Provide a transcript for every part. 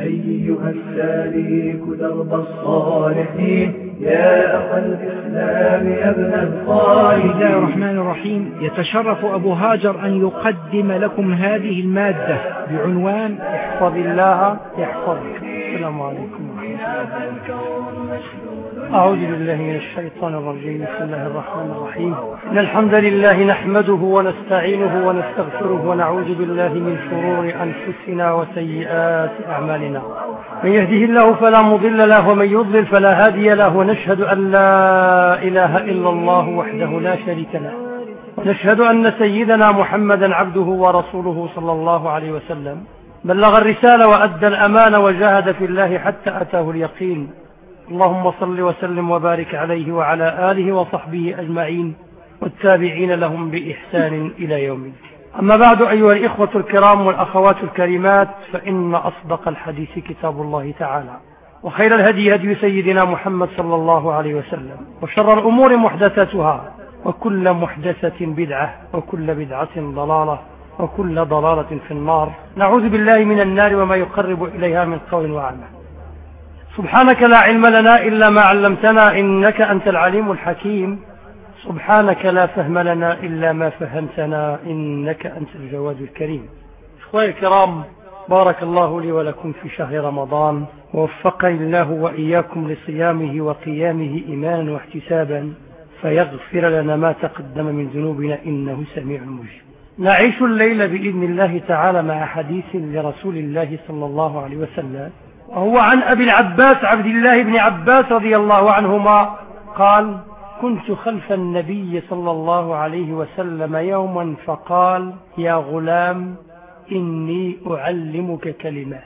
أيها السالك درب الصالحين يا أخا الإسلام يا ابن الصالحين بسم الله الرحمن الرحيم. يتشرف أبو هاجر أن يقدم لكم هذه المادة بعنوان احفظ الله يحفظك السلام عليكم ورحمة الله. أعوذ بالله من الشيطان الرجيم. بسم الله الرحمن الرحيم. إن الحمد لله نحمده ونستعينه ونستغفره ونعوذ بالله من شرور أنفسنا وسيئات أعمالنا. من يهده الله فلا مضل له ومن يضلل فلا هادي له ونشهد أن لا إله إلا الله وحده لا شريك له. ونشهد أن سيدنا محمدا عبده ورسوله صلى الله عليه وسلم. بلغ الرسالة وأدى الأمان وجاهد في الله حتى أتاه اليقين. اللهم صل وسلم وبارك عليه وعلى آله وصحبه أجمعين والتابعين لهم بإحسان إلى يوم الدين. أما بعد أيها الإخوة الكرام والأخوات الكريمات فإن أصدق الحديث كتاب الله تعالى وخير الهدي هدي سيدنا محمد صلى الله عليه وسلم وشر الأمور محدثتها وكل محدثة بدعة وكل بدعة ضلالة وكل ضلالة في النار. نعوذ بالله من النار وما يقرب إليها من قول وعمل. سبحانك لا علم لنا إلا ما علمتنا إنك أنت العليم الحكيم. سبحانك لا فهم لنا إلا ما فهمتنا إنك أنت الجواد الكريم. إخواني الكرام بارك الله لي ولكم في شهر رمضان. ووفقني الله وإياكم لصيامه وقيامه إيمانا واحتسابا. فيغفر لنا ما تقدم من ذنوبنا إنه سميع مجيب. نعيش الليل بإذن الله تعالى مع حديث لرسول الله صلى الله عليه وسلم. وهو عن أبي العباس عبد الله بن عباس رضي الله عنهما قال كنت خلف النبي صلى الله عليه وسلم يوما فقال يا غلام إني أعلمك كلمات.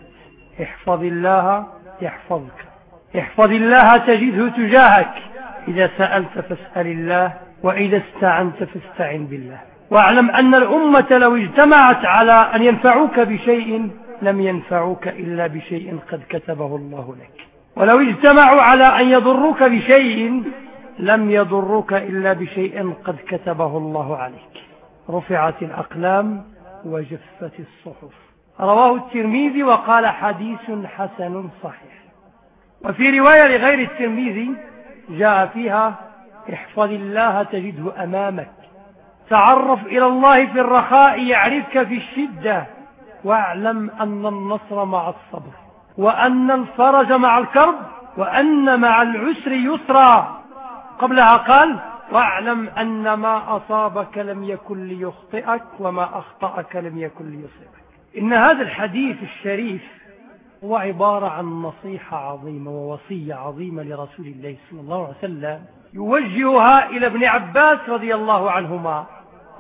احفظ الله يحفظك. احفظ الله تجده تجاهك. إذا سألت فاسأل الله وإذا استعنت فاستعن بالله. واعلم أن الأمة لو اجتمعت على أن ينفعوك بشيء لم ينفعوك إلا بشيء قد كتبه الله لك. ولو اجتمعوا على أن يضروك بشيء لم يضروك إلا بشيء قد كتبه الله عليك. رفعت الأقلام وجفت الصحف. رواه الترمذي وقال حديث حسن صحيح. وفي رواية لغير الترمذي جاء فيها احفظ الله تجده أمامك. تعرف إلى الله في الرخاء يعرفك في الشدة. واعلم أن النصر مع الصبر وأن الفرج مع الكرب وأن مع العسر يسرا. قبلها قال واعلم أن ما أصابك لم يكن ليخطئك وما أخطأك لم يكن ليصيبك. إن هذا الحديث الشريف هو عبارة عن نصيحة عظيمة ووصية عظيمة لرسول الله صلى الله عليه وسلم يوجهها إلى ابن عباس رضي الله عنهما.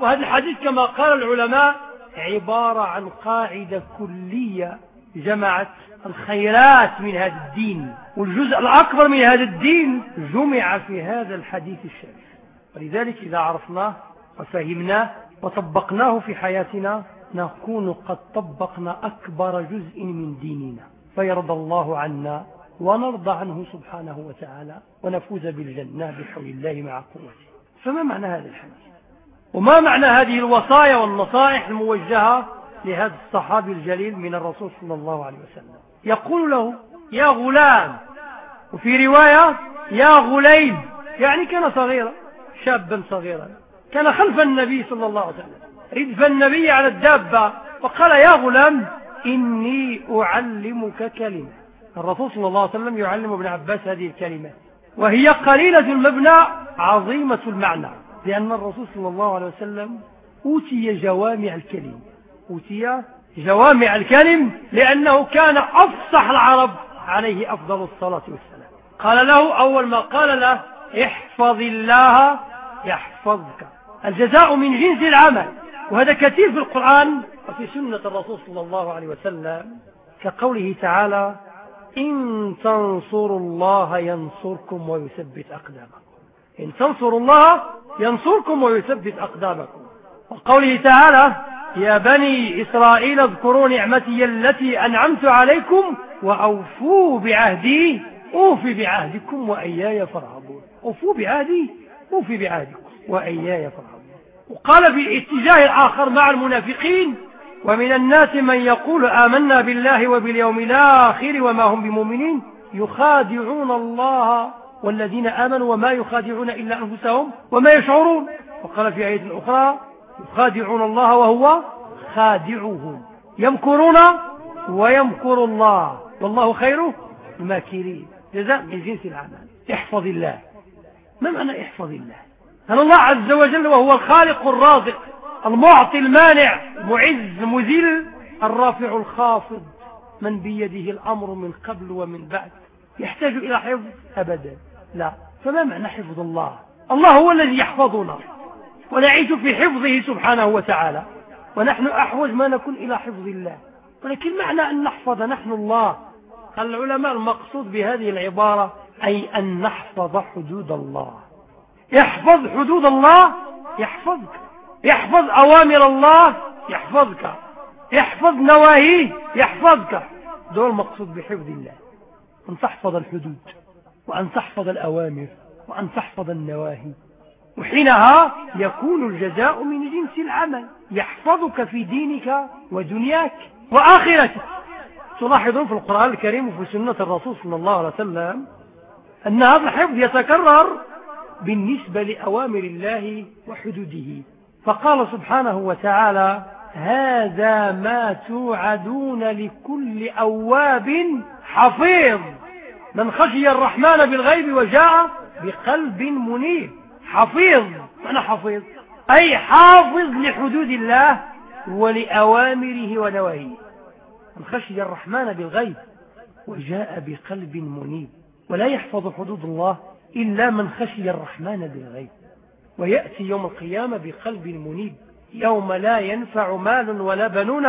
وهذا الحديث كما قال العلماء عبارة عن قاعدة كلية جمعت الخيرات من هذا الدين والجزء الأكبر من هذا الدين جمع في هذا الحديث الشريف. ولذلك إذا عرفناه وفهمناه وطبقناه في حياتنا نكون قد طبقنا أكبر جزء من ديننا. فيرضى الله عنا ونرضى عنه سبحانه وتعالى ونفوز بالجنة بحول الله مع قوته. فما معنى هذا الحديث؟ وما معنى هذه الوصايا والنصائح الموجهة لهذا الصحابي الجليل من الرسول صلى الله عليه وسلم؟ يقول له يا غلام. وفي رواية يا غليم. يعني كان صغيرا شابا صغيرا. كان خلف النبي صلى الله عليه وسلم. ردف النبي على الدابة وقال يا غلام إني أعلمك كلمة. الرسول صلى الله عليه وسلم يعلم ابن عباس هذه الكلمات وهي قليلة المبنى عظيمة المعنى. لأن الرسول صلى الله عليه وسلم أوتي جوامع الكلم. أوتي جوامع الكلم لأنه كان أفصح العرب عليه أفضل الصلاة والسلام. قال له أول ما قال له احفظ الله يحفظك. الجزاء من جنس العمل. وهذا كثير في القرآن وفي سنة الرسول صلى الله عليه وسلم كقوله تعالى إن تنصروا الله ينصركم ويثبت أقدامكم. إن تنصروا الله ينصركم ويثبت أقدامكم. وقوله تعالى يا بني إسرائيل اذكروا نعمتي التي أنعمت عليكم وأوفوا بعهدي. أوفي بعهدكم وإياي فارهبون. أوفوا بعهدي أوفي بعهدكم وإياي فارهبون. وقال في الاتجاه الآخر مع المنافقين ومن الناس من يقول آمنا بالله وباليوم الآخر وما هم بمؤمنين يخادعون الله والذين آمنوا وما يخادعون إلا أنفسهم وما يشعرون. وقال في آية أخرى يخادعون الله وهو خادعهم. يمكرون ويمكر الله. والله خير الماكرين. جزاء من جنس العمل احفظ الله. ما معنى احفظ الله؟ هل الله عز وجل وهو الخالق الرازق المعطي المانع المعز مذل الرافع الخافض. من بيده الأمر من قبل ومن بعد. يحتاج إلى حفظ أبدا. لا. فما معنى حفظ الله؟ الله هو الذي يحفظنا. ونعيش في حفظه سبحانه وتعالى. ونحن أحوج ما نكون إلى حفظ الله. ولكن معنى أن نحفظ نحن الله. العلماء المقصود بهذه العبارة أي أن نحفظ حدود الله. يحفظ حدود الله؟ يحفظك. يحفظ أوامر الله؟ يحفظك. يحفظ نواهيه؟ يحفظك. دول مقصود بحفظ الله. أن تحفظ الحدود. وأن تحفظ الأوامر وأن تحفظ النواهي. وحينها يكون الجزاء من جنس العمل. يحفظك في دينك ودنياك وآخرتك. تلاحظون في القرآن الكريم وفي سنة الرسول صلى الله عليه وسلم أن هذا الحفظ يتكرر بالنسبة لأوامر الله وحدوده. فقال سبحانه وتعالى هذا ما توعدون لكل أواب حفيظ. من خشي الرحمن بالغيب وجاء بقلب منيب. حفيظ. معنى حفيظ. أي حافظ لحدود الله ولأوامره ونواهيه. من خشي الرحمن بالغيب وجاء بقلب منيب. ولا يحفظ حدود الله إلا من خشي الرحمن بالغيب. ويأتي يوم القيامة بقلب منيب. يوم لا ينفع مال ولا بنون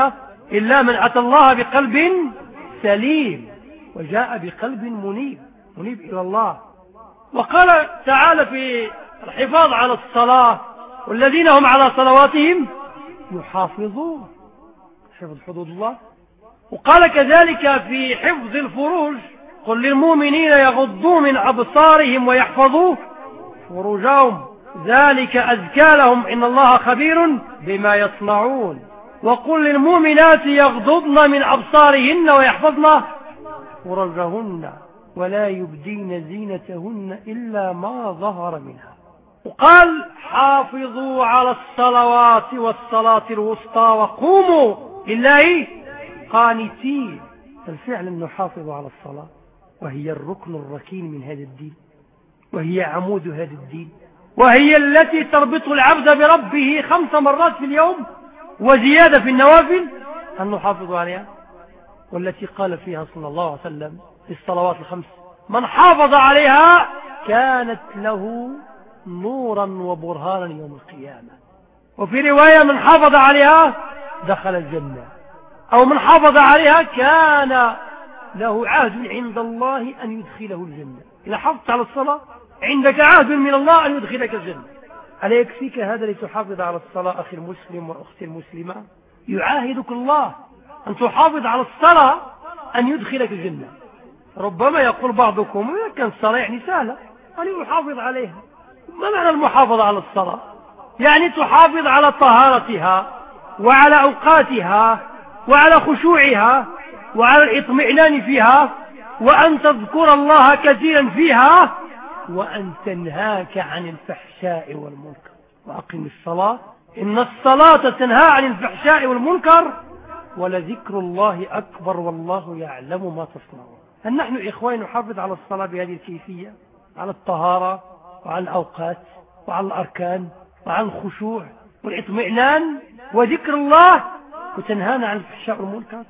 إلا من أتى الله بقلب سليم. وجاء بقلب منيب منيب إلى الله. وقال تعالى في الحفاظ على الصلاة والذين هم على صلواتهم يحافظون. حفظ حدود الله. وقال كذلك في حفظ الفروج قل للمؤمنين يغضوا من أبصارهم ويحفظوا فروجهم. ذلك أزكى لهم إن الله خبير بما يصنعون. وقل للمؤمنات يغضضن من أبصارهن ويحفظن فرجهن ولا يبدين زينتهن إلا ما ظهر منها. وقال حافظوا على الصلوات والصلاة الوسطى وقوموا لله قانتين. الفعل أن نحافظ على الصلاة وهي الركن الركين من هذا الدين وهي عمود هذا الدين وهي التي تربط العبد بربه خمس مرات في اليوم وزيادة في النوافل. هل نحافظ عليها؟ والتي قال فيها صلى الله عليه وسلم في الصلوات الخمس من حافظ عليها كانت له نورا وبرهانا يوم القيامة. وفي رواية من حافظ عليها دخل الجنة. أو من حافظ عليها كان له عهد عند الله أن يدخله الجنة. إذا حفظت على الصلاة؟ عندك عهد من الله أن يدخلك الجنة. ألا يكفيك هذا لتحافظ على الصلاة أخي المسلم وأختي المسلمة؟ يعاهدك الله. أن تحافظ على الصلاة أن يدخلك الجنة. ربما يقول بعضكم كان الصلاة يعني سهلة أن يحافظ عليها. ما معنى المحافظة على الصلاة؟ يعني تحافظ على طهارتها وعلى أوقاتها وعلى خشوعها وعلى الإطمئنان فيها وأن تذكر الله كثيرا فيها وأن تنهاك عن الفحشاء والمنكر. وأقم الصلاة. إن الصلاة تنهى عن الفحشاء والمنكر ولذكر الله أكبر والله يعلم ما تصنعون. هل نحن إخوان نحافظ على الصلاة بهذه الكيفية؟ على الطهارة وعلى الأوقات وعلى الأركان وعلى الخشوع والإطمئنان وذكر الله. وتنهانا عن الفحشاء والمنكر؟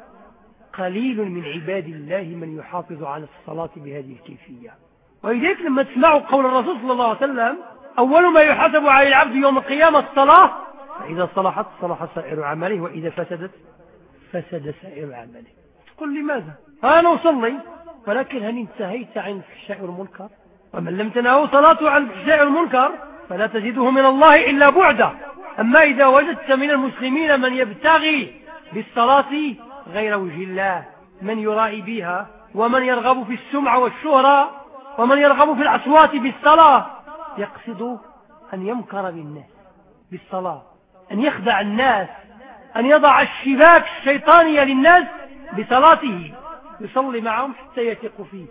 قليل من عباد الله من يحافظ على الصلاة بهذه الكيفية. ولذلك لما تسمعوا قول الرسول صلى الله عليه وسلم أول ما يحاسب على العبد يوم القيامة الصلاة فإذا صلحت صلح سائر عمله وإذا فسدت فسد سائر عمله. تقول لماذا؟ أنا أصلي ولكن هل انتهيت عن الفحشاء والمنكر ومن لم تنهوا صلاته عن الفحشاء والمنكر فلا تزيده من الله إلا بعدا أما إذا وجدت من المسلمين من يبتغي بالصلاة غير وجه الله من يرائي بها ومن يرغب في السمعة والشهرة ومن يرغب في الأصوات بالصلاة يقصد أن يمكر بالناس بالصلاة أن يخدع الناس أن يضع الشباك الشيطانية للناس بصلاته يصلي معهم حتى يثق فيه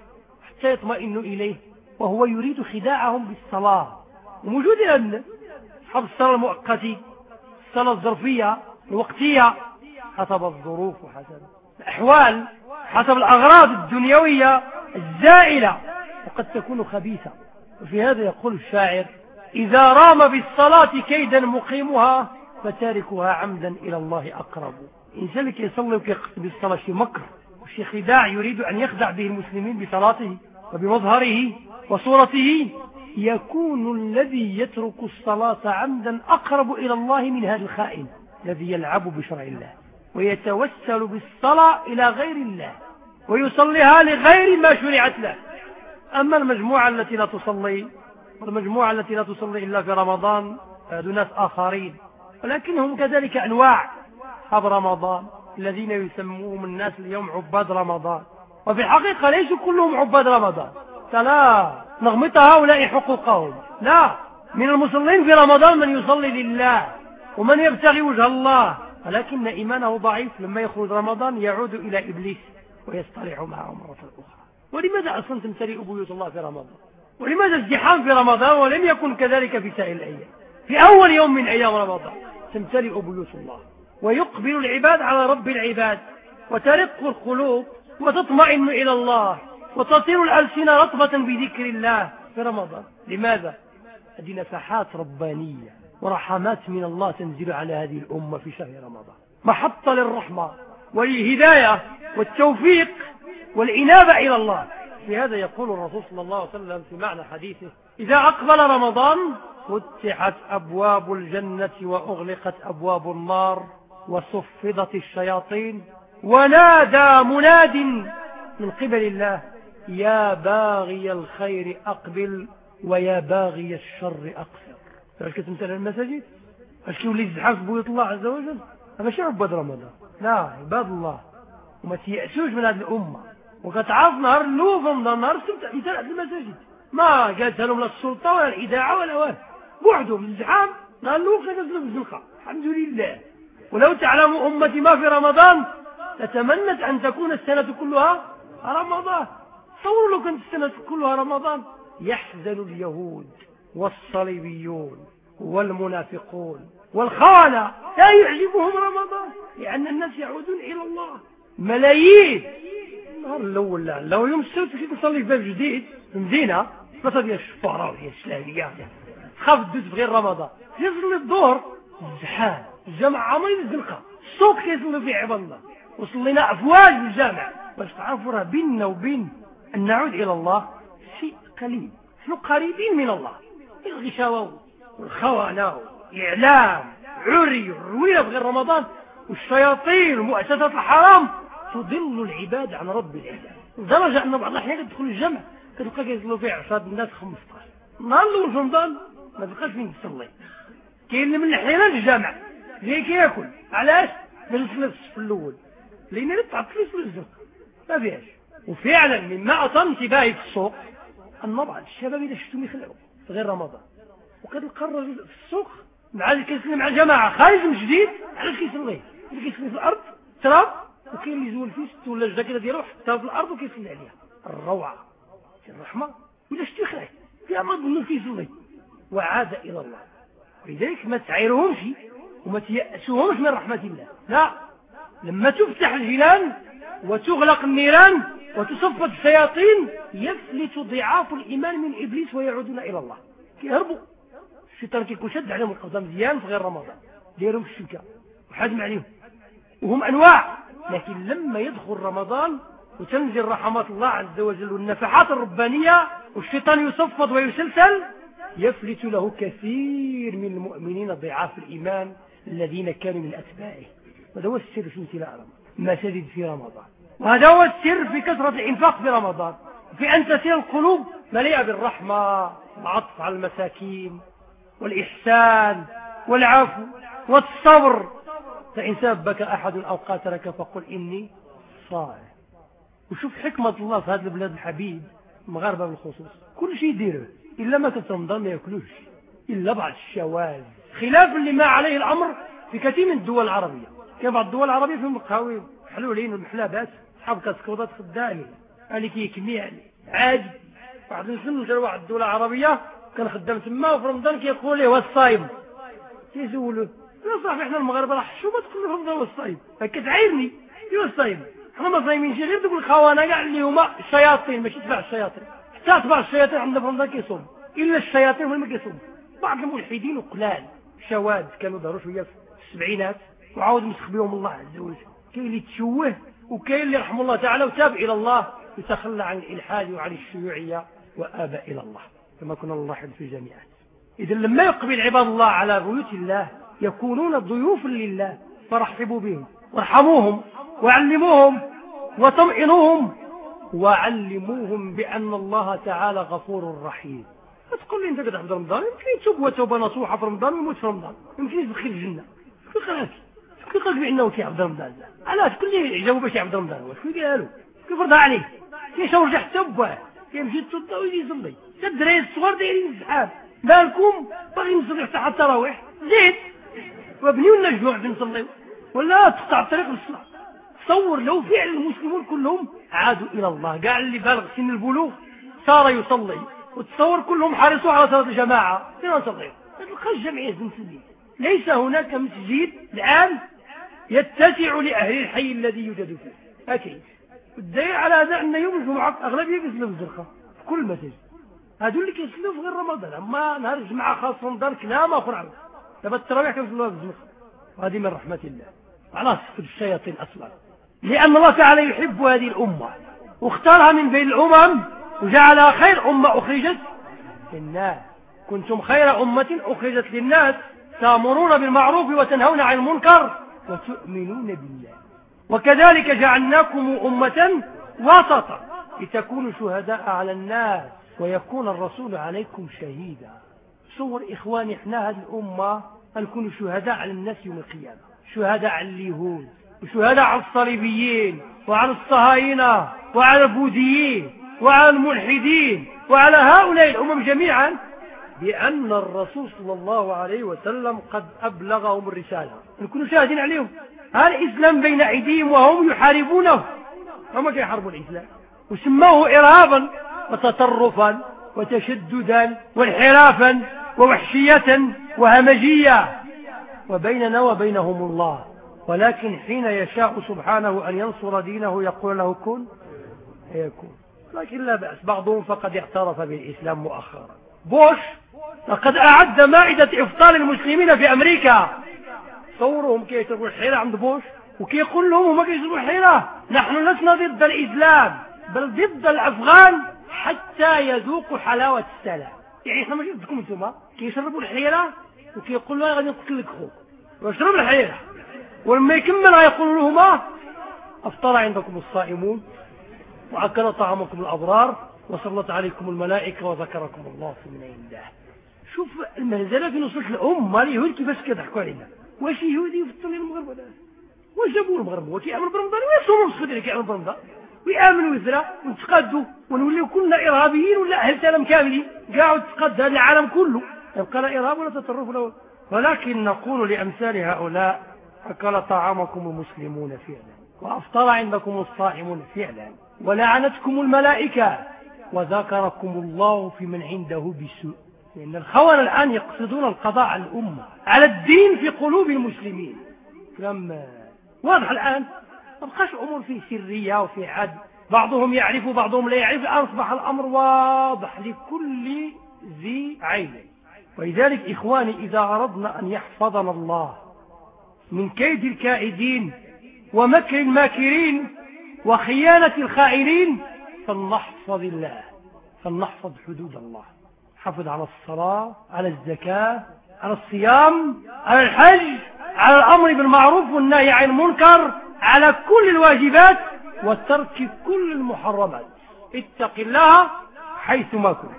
حتى يطمئن إليه وهو يريد خداعهم بالصلاة. وموجود الآن أصحاب الصلاة المؤقتة الصلاة الظرفية الوقتية حسب الظروف وحسب الأحوال حسب الأغراض الدنيوية الزائلة وقد تكون خبيثة. وفي هذا يقول الشاعر إذا رام بالصلاة كيدا مقيمها فتاركها عمدا إلى الله أقرب. إنسان لك يصلي ويقصد بالصلاة شي مكر. وشي خداع يريد أن يخدع به المسلمين بصلاته وبمظهره وصورته. يكون الذي يترك الصلاة عمدا أقرب إلى الله من هذا الخائن الذي يلعب بشرع الله. ويتوسل بالصلاة إلى غير الله. ويصليها لغير ما شرعت له. أما المجموعة التي لا تصلي والمجموعة التي لا تصلي إلا في رمضان هذو ناس آخرين. ولكنهم كذلك أنواع أصحاب رمضان الذين يسموهم الناس اليوم عباد رمضان. وفي الحقيقة ليسوا كلهم عباد رمضان. فلا نغمط هؤلاء حقوقهم. لا من المصلين في رمضان من يصلي لله ومن يبتغي وجه الله. ولكن إيمانه ضعيف. لما يخرج رمضان يعود إلى إبليس ويصطلع معه مرة أخرى. ولماذا أصلا تمتلئ بيوت الله في رمضان؟ ولماذا ازدحام في رمضان ولم يكن كذلك في سائر الأيام؟ في أول يوم من أيام رمضان. تمتلئ بيوت الله. ويقبل العباد على رب العباد. وترق القلوب. وتطمئن إلى الله. وتطير الألسنة رطبة بذكر الله. في رمضان. لماذا؟ هذه نفحات ربانية. ورحمات من الله تنزل على هذه الأمة في شهر رمضان. محطة للرحمة. والهداية. والتوفيق. والإنابة إلى الله. في هذا يقول الرسول صلى الله عليه وسلم في معنى حديثه إذا أقبل رمضان فتحت أبواب الجنة وأغلقت أبواب النار وصفدت الشياطين. ونادى مناد من قبل الله يا باغي الخير أقبل ويا باغي الشر أقصر. هل كتمثل المساجد؟ هل كيولي في بيوت الله عز وجل؟ هذا شيء عباد رمضان لا عباد الله وما تيأسوش من هذه الأمة. وكتعرف نهار اللوف نهار السبت مثال هذه المساجد. ما قالت لهم لا السلطة ولا الإذاعة ولا وين بوحدهم الزحام نهار اللوف نزلوا في الزنقة الحمد لله. ولو تعلم أمتي ما في رمضان لتمنت أن تكون السنة كلها رمضان. تصوروا لو كانت السنة كلها رمضان. يحزن اليهود والصليبيون والمنافقون والخونة لا يعجبهم رمضان لأن الناس يعودون إلى الله. ملايين. النهار الأول لا لو يوم السبت كي نصلي في باب جديد في مدينة مثلا ديال الشفارة وهي الإسلامية خاف تدوز في غير رمضان يصلي الظهر الزحام الجامع عمري الزنقة. السوق كيصلي فيه عباد الله. وصلينا أفواج بالجامع باش تعرفوا راه بيننا وبين أن نعود إلى الله شيء قليل. نحن قريبين من الله. الغشاوة والخونة والإعلام عري والروية في غير رمضان والشياطين ومؤسسات الحرام. تضل العباد عن رب العباد لدرجة أن بعض الأحيان يدخل الجمع كتبقى كيصلوا فيه عشرة الناس 15 نهار الأول في رمضان ما تبقاش فين تصلي كاين من الحيران الجامع. زي كياكل. علاش؟ يصلي في الصف الأول لأن اللي فلوس في الزق ما فيهاش. وفعلا مما أطم انتباهي في السوق أن بعض الشباب إذا شفتهم يخلعوا في غير رمضان. وقد القرر في السوق مع كيصلي مع جماعة خارج من جديد علاش كيصلي اللي كيصلي في الأرض تراب وكاين اللي يزول فيه ست ولا الجاكيته ديالو حطها في الأرض وكيصلي عليها. الروعة. الرحمة. ولا شتي خير في أمر انه كيصلي وعاد إلى الله. ولذلك ما تعيرهمش وما تيأسوهمش من رحمة الله. لا. لما تفتح الجنان وتغلق النيران وتصفد الشياطين يفلت ضعاف الإيمان من إبليس ويعودون إلى الله. كيهربوا. الشيطان كيكون شد عليهم القضاء مزيان في غير رمضان. ديرهم في الشبكه وحازم عليهم. وهم أنواع. لكن لما يدخل رمضان وتنزل رحمات الله عز وجل والنفحات الربانية والشيطان يصفد ويسلسل يفلت له كثير من المؤمنين ضعاف الإيمان الذين كانوا من أتباعه. هذا هو السر في امتلاء رمضان. مساجد في رمضان. وهذا هو السر في كثرة الإنفاق في رمضان. في أن تسير القلوب مليئة بالرحمة العطف على المساكين والإحسان والعفو والصبر. فإن سبك أحد أو قاتلك فقل إني صائم. وشوف حكمة الله في هذا البلاد الحبيب المغاربة بالخصوص. كل شيء يديره إلا ما رمضان ما يأكلوش إلا بعض الشواذ. خلاف لما عليه الأمر في كثير من الدول العربية. كاين بعض الدول العربية فيهم القهاوي حلولين والمحلابات صحاب كاسكودات خدامين اللي كيكمي يعني عادي واحد نسلم جا واحد الدولة العربية كان خدام تما وفي رمضان كيقول ليه الصايم. كيسولو يا صاحبي إحنا المغاربة راه شو ما تقول رمضان هو الصايم؟ كتعايرني يا الصايم. إحنا ما صايمين شي غير دوك الخونه كاع اللي هما الشياطين ماشي تبع الشياطين. حتى تبع الشياطين في رمضان كيصوم. إلا الشياطين هما كيصوم. بعض الملحدين وقلال شواذ كانوا ظهروا شوية في السبعينات وعاود مسخ بهم الله عز وجل. كاين اللي تشوه وكاين اللي رحمه الله تعالى وتاب إلى الله يتخلى عن الإلحاد وعن الشيوعية وابى إلى الله. كما كنا نلاحظ في الجامعات. إذا لما يقبل عباد الله على بيوت الله يكونون ضيوفا لله فرحبوا بهم وارحموهم وعلموهم وطمئنوهم وعلموهم بأن الله تعالى غفور رحيم. تقول لي أنت عبد رمضان؟ يمكن يتوب وتوبة نصوحة في رمضان ويموت في رمضان. يمكن يدخل الجنة. شكون قالك شكون قالك بأنه كي عبد رمضان. علاش؟ كل اللي جاوب باش عبد رمضان. شكون قالوا؟ كيف رضى عليه. كيشاور حتى باه كيمشي يتوضأ ويجي يصلي. الدراري الصغار دايرين الزحام. بالكم؟ باغي نصلي حتى التراويح زيد. وابنيو لنا في نصليو ولا تقطع الطريق للصلاة. تصور لو فعل المسلمون كلهم عادوا إلى الله. قال اللي بالغ سن البلوغ صار يصلي. وتصور كلهم حرصوا على صلاة الجماعة. فين نصلي تلقى الجمعية المسلمين ليس هناك مسجد الآن يتسع لأهل الحي الذي يوجد فيه. أكيد الدليل على هذا أن يوم الجمعة أغلبية يصلوا في الزرقاء في كل مسجد. هذول اللي كيصلوا في غير رمضان. أما نهار الجمعة خاص رمضان كلام آخر دابا التراويح كيصلوها في الزرقاء وهذه من رحمة الله. على الشياطين أصلا. لأن الله تعالى يحب هذه الأمة واختارها من بين الأمم وجعلها خير أمة أخرجت للناس. كنتم خير أمة أخرجت للناس تأمرون بالمعروف وتنهون عن المنكر وتؤمنون بالله. وكذلك جعلناكم أمة وسطا لتكونوا شهداء على الناس ويكون الرسول عليكم شهيدا. صور إخواني إحنا هذه الأمة نكون شهداء على الناس يوم القيامة شهداء على اليهود وشهداء على الصليبيين وعلى الصهاينة وعلى البوذيين وعلى الملحدين وعلى هؤلاء الأمم جميعا بأن الرسول صلى الله عليه وسلم قد أبلغهم الرسالة. نكونوا شاهدين عليهم. الإسلام بين أيديهم وهم يحاربونه. هم يحاربوا الإسلام؟ وسموه إرهابا وتطرفا وتشددا وانحرافا ووحشية وهمجية. وبيننا وبينهم الله. ولكن حين يشاء سبحانه أن ينصر دينه يقول له كن يكون لكن لا بأس بعضهم فقد اعترف بالإسلام مؤخرا. بوش لقد أعد مائدة إفطار المسلمين في أمريكا. صورهم كي يشربوا الحيرة عند بوش وكي يقول لهم هما كيشربوا الحيرة نحن لسنا ضد الإسلام بل ضد الأفغان حتى يذوقوا حلاوة السلام. يعني إحنا ماشي ضدكم أنتم كيشربوا الحيرة وكي يقول له غادي نقتل لك خوك واشرب الحيرة. ولما يكمل يقول لهما أفطر عندكم الصائمون وأكل طعامكم الأبرار وصلت عليكم الملائكة وذكركم الله في من عنده. شوف المهزلة في نصرة الأمة اليهود كيفاش كيضحكوا علينا؟ واش يهودي يفطر المغرب؟ ولا واش جابوا المغرب؟ هو كيعمل برمضان؟ ويصوموا نصف اللي كيعمل برمضان ويامنوا ويزرع ونتقادوا ونوليو كلنا إرهابيين ولا أهل سلام كاملين. كاع تقاد هذا العالم كله. يبقى لا إرهاب ولا تطرف ولا ولكن نقول لأمثال هؤلاء أكل طعامكم المسلمون فعلا وأفطر عندكم الصائمون فعلا ولعنتكم الملائكة وذكركم الله في من عنده بسوء. لأن الخونة الآن يقصدون القضاء على الأمة على الدين في قلوب المسلمين. لما واضح الآن ما بقاش أمور فيه سرية وفي عد بعضهم يعرف وبعضهم لا يعرف أصبح الأمر واضح لكل ذي عين. ولذلك إخواني إذا أردنا أن يحفظنا الله من كيد الكائدين ومكر الماكرين وخيانة الخائنين فلنحفظ الله فلنحفظ حدود الله. حفظ على الصلاة على الزكاة على الصيام على الحج على الأمر بالمعروف والنهي عن المنكر على كل الواجبات وترك كل المحرمات. اتق الله حيثما كنت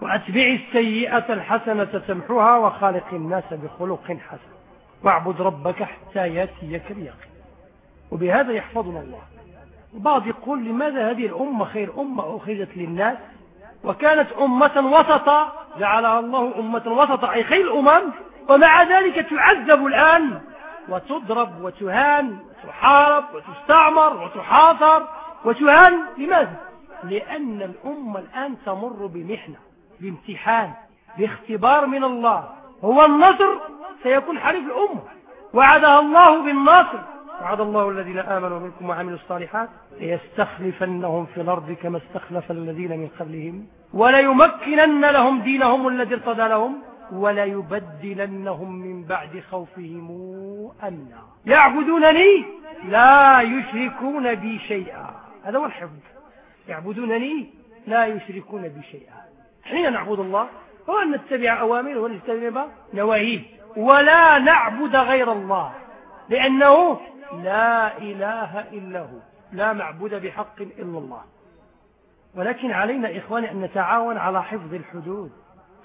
وأتبع السيئة الحسنة تمحوها وخالق الناس بخلق حسن. واعبد ربك حتى ياتيك اليقين. وبهذا يحفظنا الله. البعض يقول لماذا هذه الأمة خير أمة أخرجت للناس؟ وكانت أمة وسطا جعلها الله أمة وسطا أي خير الأمم ومع ذلك تعذب الآن وتضرب وتهان وتحارب وتستعمر وتحاصر وتهان لماذا؟ لأن الأمة الآن تمر بمحنة بامتحان باختبار من الله. هو النصر سيكون حليف الأمة وعدها الله بالناصر. وعد الله الذين آمنوا منكم وعملوا الصالحات ليستخلفنهم في الأرض كما استخلف الذين من قبلهم. وليمكنن لهم دينهم الذي ارتضى لهم. وليبدلنهم من بعد خوفهم أمنا. يعبدونني لا يشركون بي شيئا. هذا هو الحفظ. يعبدونني لا يشركون بي شيئا. حين نعبد الله هو أن نتبع أوامره ونجتنب نواهيه. ولا نعبد غير الله لأنه لا إله إلا هو لا معبود بحق إلا الله. ولكن علينا إخواني أن نتعاون على حفظ الحدود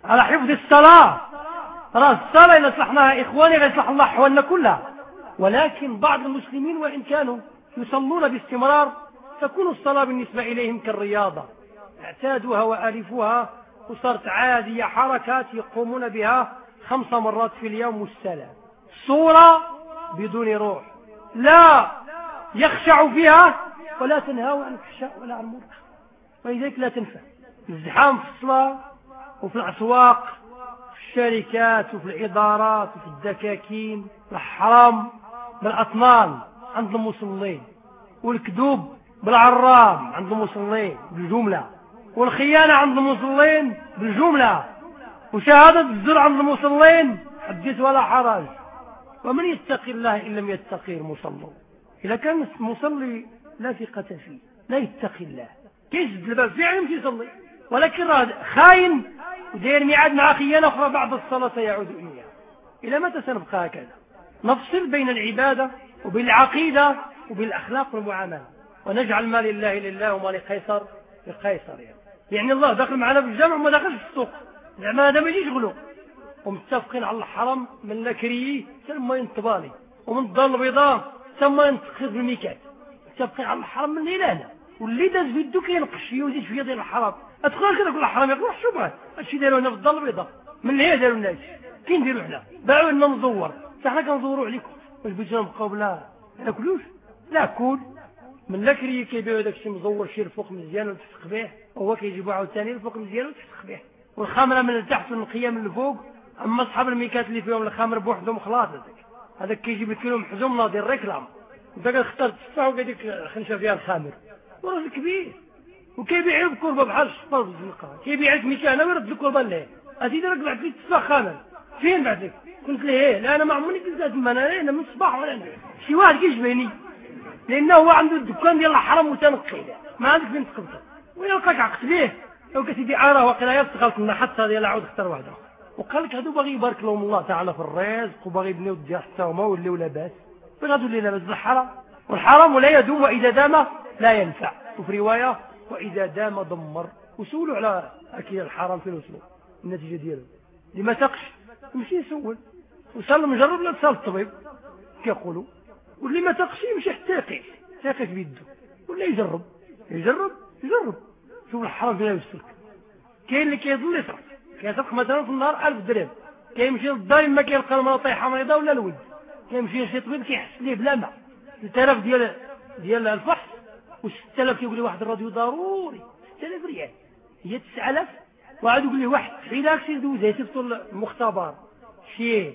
على حفظ الصلاة. ترى الصلاة إذا صلحناها إخواني يصلح الله أحوالنا كلها. ولكن بعض المسلمين وإن كانوا يصلون باستمرار تكون الصلاة بالنسبة إليهم كالرياضة. اعتادوها وألفوها وصارت عادية حركات يقومون بها. خمس مرات في اليوم والسلام صورة بدون روح. لا يخشع فيها ولا تنهى عن الفحشاء ولا عن المنكر. ولذلك لا تنفع. الزحام في الصلاة وفي الأسواق في الشركات وفي الإدارات وفي الدكاكين. الحرام بالأطنان عند المصلين. والكذوب بالعرام عند المصلين بالجملة. والخيانة عند المصلين بالجملة. وشهادة الزر عند المصلين حدث ولا حرج. ومن يتقي الله إن لم يتقي المصلي؟ إذا كان المصلي لا ثقة فيه لا يتقي الله. كيسد الباب فعلا يمشي يصلي. ولكن راه خاين وداير ميعاد مع خيانة أخرى بعد الصلاة سيعود إليها. إلى متى سنبقى هكذا؟ نفصل بين العبادة وبين العقيدة وبين الأخلاق والمعاملة. ونجعل ما لله لله وما لقيصر لقيصر يعني. يعني الله داخل معنا في الجامع وما داخلش في السوق. يعني هذا ما يجيش غلو ومتفقين على الحرم من النكري سلم ينطبالي ومن الدار البيضاء سما ينتقص بالميكات متفقين على الحرم من هنا واللي داز في يدو كينقش فيه ويزيد فيه ديال الحرام. أدخل كذا كل الحرام يقول حشوبات هادشي داروا هنا في الدار البيضاء. من هي داروا الناس كي نديروا حنا باعوا لنا نزور. حنا كنزوروا عليكم. واش بغيتو نبقاو بلا ناكلوش لا من لكري كيبيعوا داك الشيء مزور شي الفوق مزيان وتحت به هو كيجيبوا عاوتاني الفوق مزيان وتحت به والخمرة من التحت والنقيه من الفوق أما أصحاب الميكات اللي فيهم الخمر بوحدهم خلاص هذاك هذاك كيجيب لك لهم حزوم ناضي الريكلام أنت كتختار تفتح وكاديك خنشه فيها الخمر. وراجل كبير. وكيبيع لك كربه بحال الشطر في الزنقه كيبيع لك ميكانه ويرد لك كربه ليه؟ ازيد راك بعد لي تصبح خامر فين بعد لك قلت له إيه؟ لا أنا ما عمرني قلت له أنا أنا من الصباح ولا شي واحد كيشبهني لأنه هو عنده الدكان ديال الحرم متنقي ما عندك فين تقبضه. ويلقاك عقد به لو كتدي عارة وقرايه تغلط لنا حتى ديال عاود اختار واحدة. وقال لك هادو باغي يبارك لهم الله تعالى في الرزق وباغي يبنيو الديار حتى هما ولاو لاباس. فين غادو اللي لاباس؟ الحرام. والحرام لا يدوم واذا دام لا ينفع. وفي رواية وإذا دام دمر. وسولوا على أكيد الحرام فين وصلوا النتيجة ديالو اللي ما تقش يمشي يسول. وصل مجرب لا تصل الطبيب. كيقولوا. واللي ما تقش يمشي حتى يقيس. يقيس بيده ولا يجرب. يجرب يجرب. شوف الحرام فين يوصلك كاين اللي كيظل يصرف كيصرف مثلا في النهار 1000 درهم. كيمشي للدار ما كيلقى المراه طايحة مريضه ولا الولد كيمشي لشي طبيب كيحس ليه بلا ما 3000 ديال ديال الفحص و6000 كيقول لي واحد الراديو ضروري. 6000 ريال. هي 9000 وعاد يقول لي واحد علاكسي دوزها يصيفطوا المختبر. شي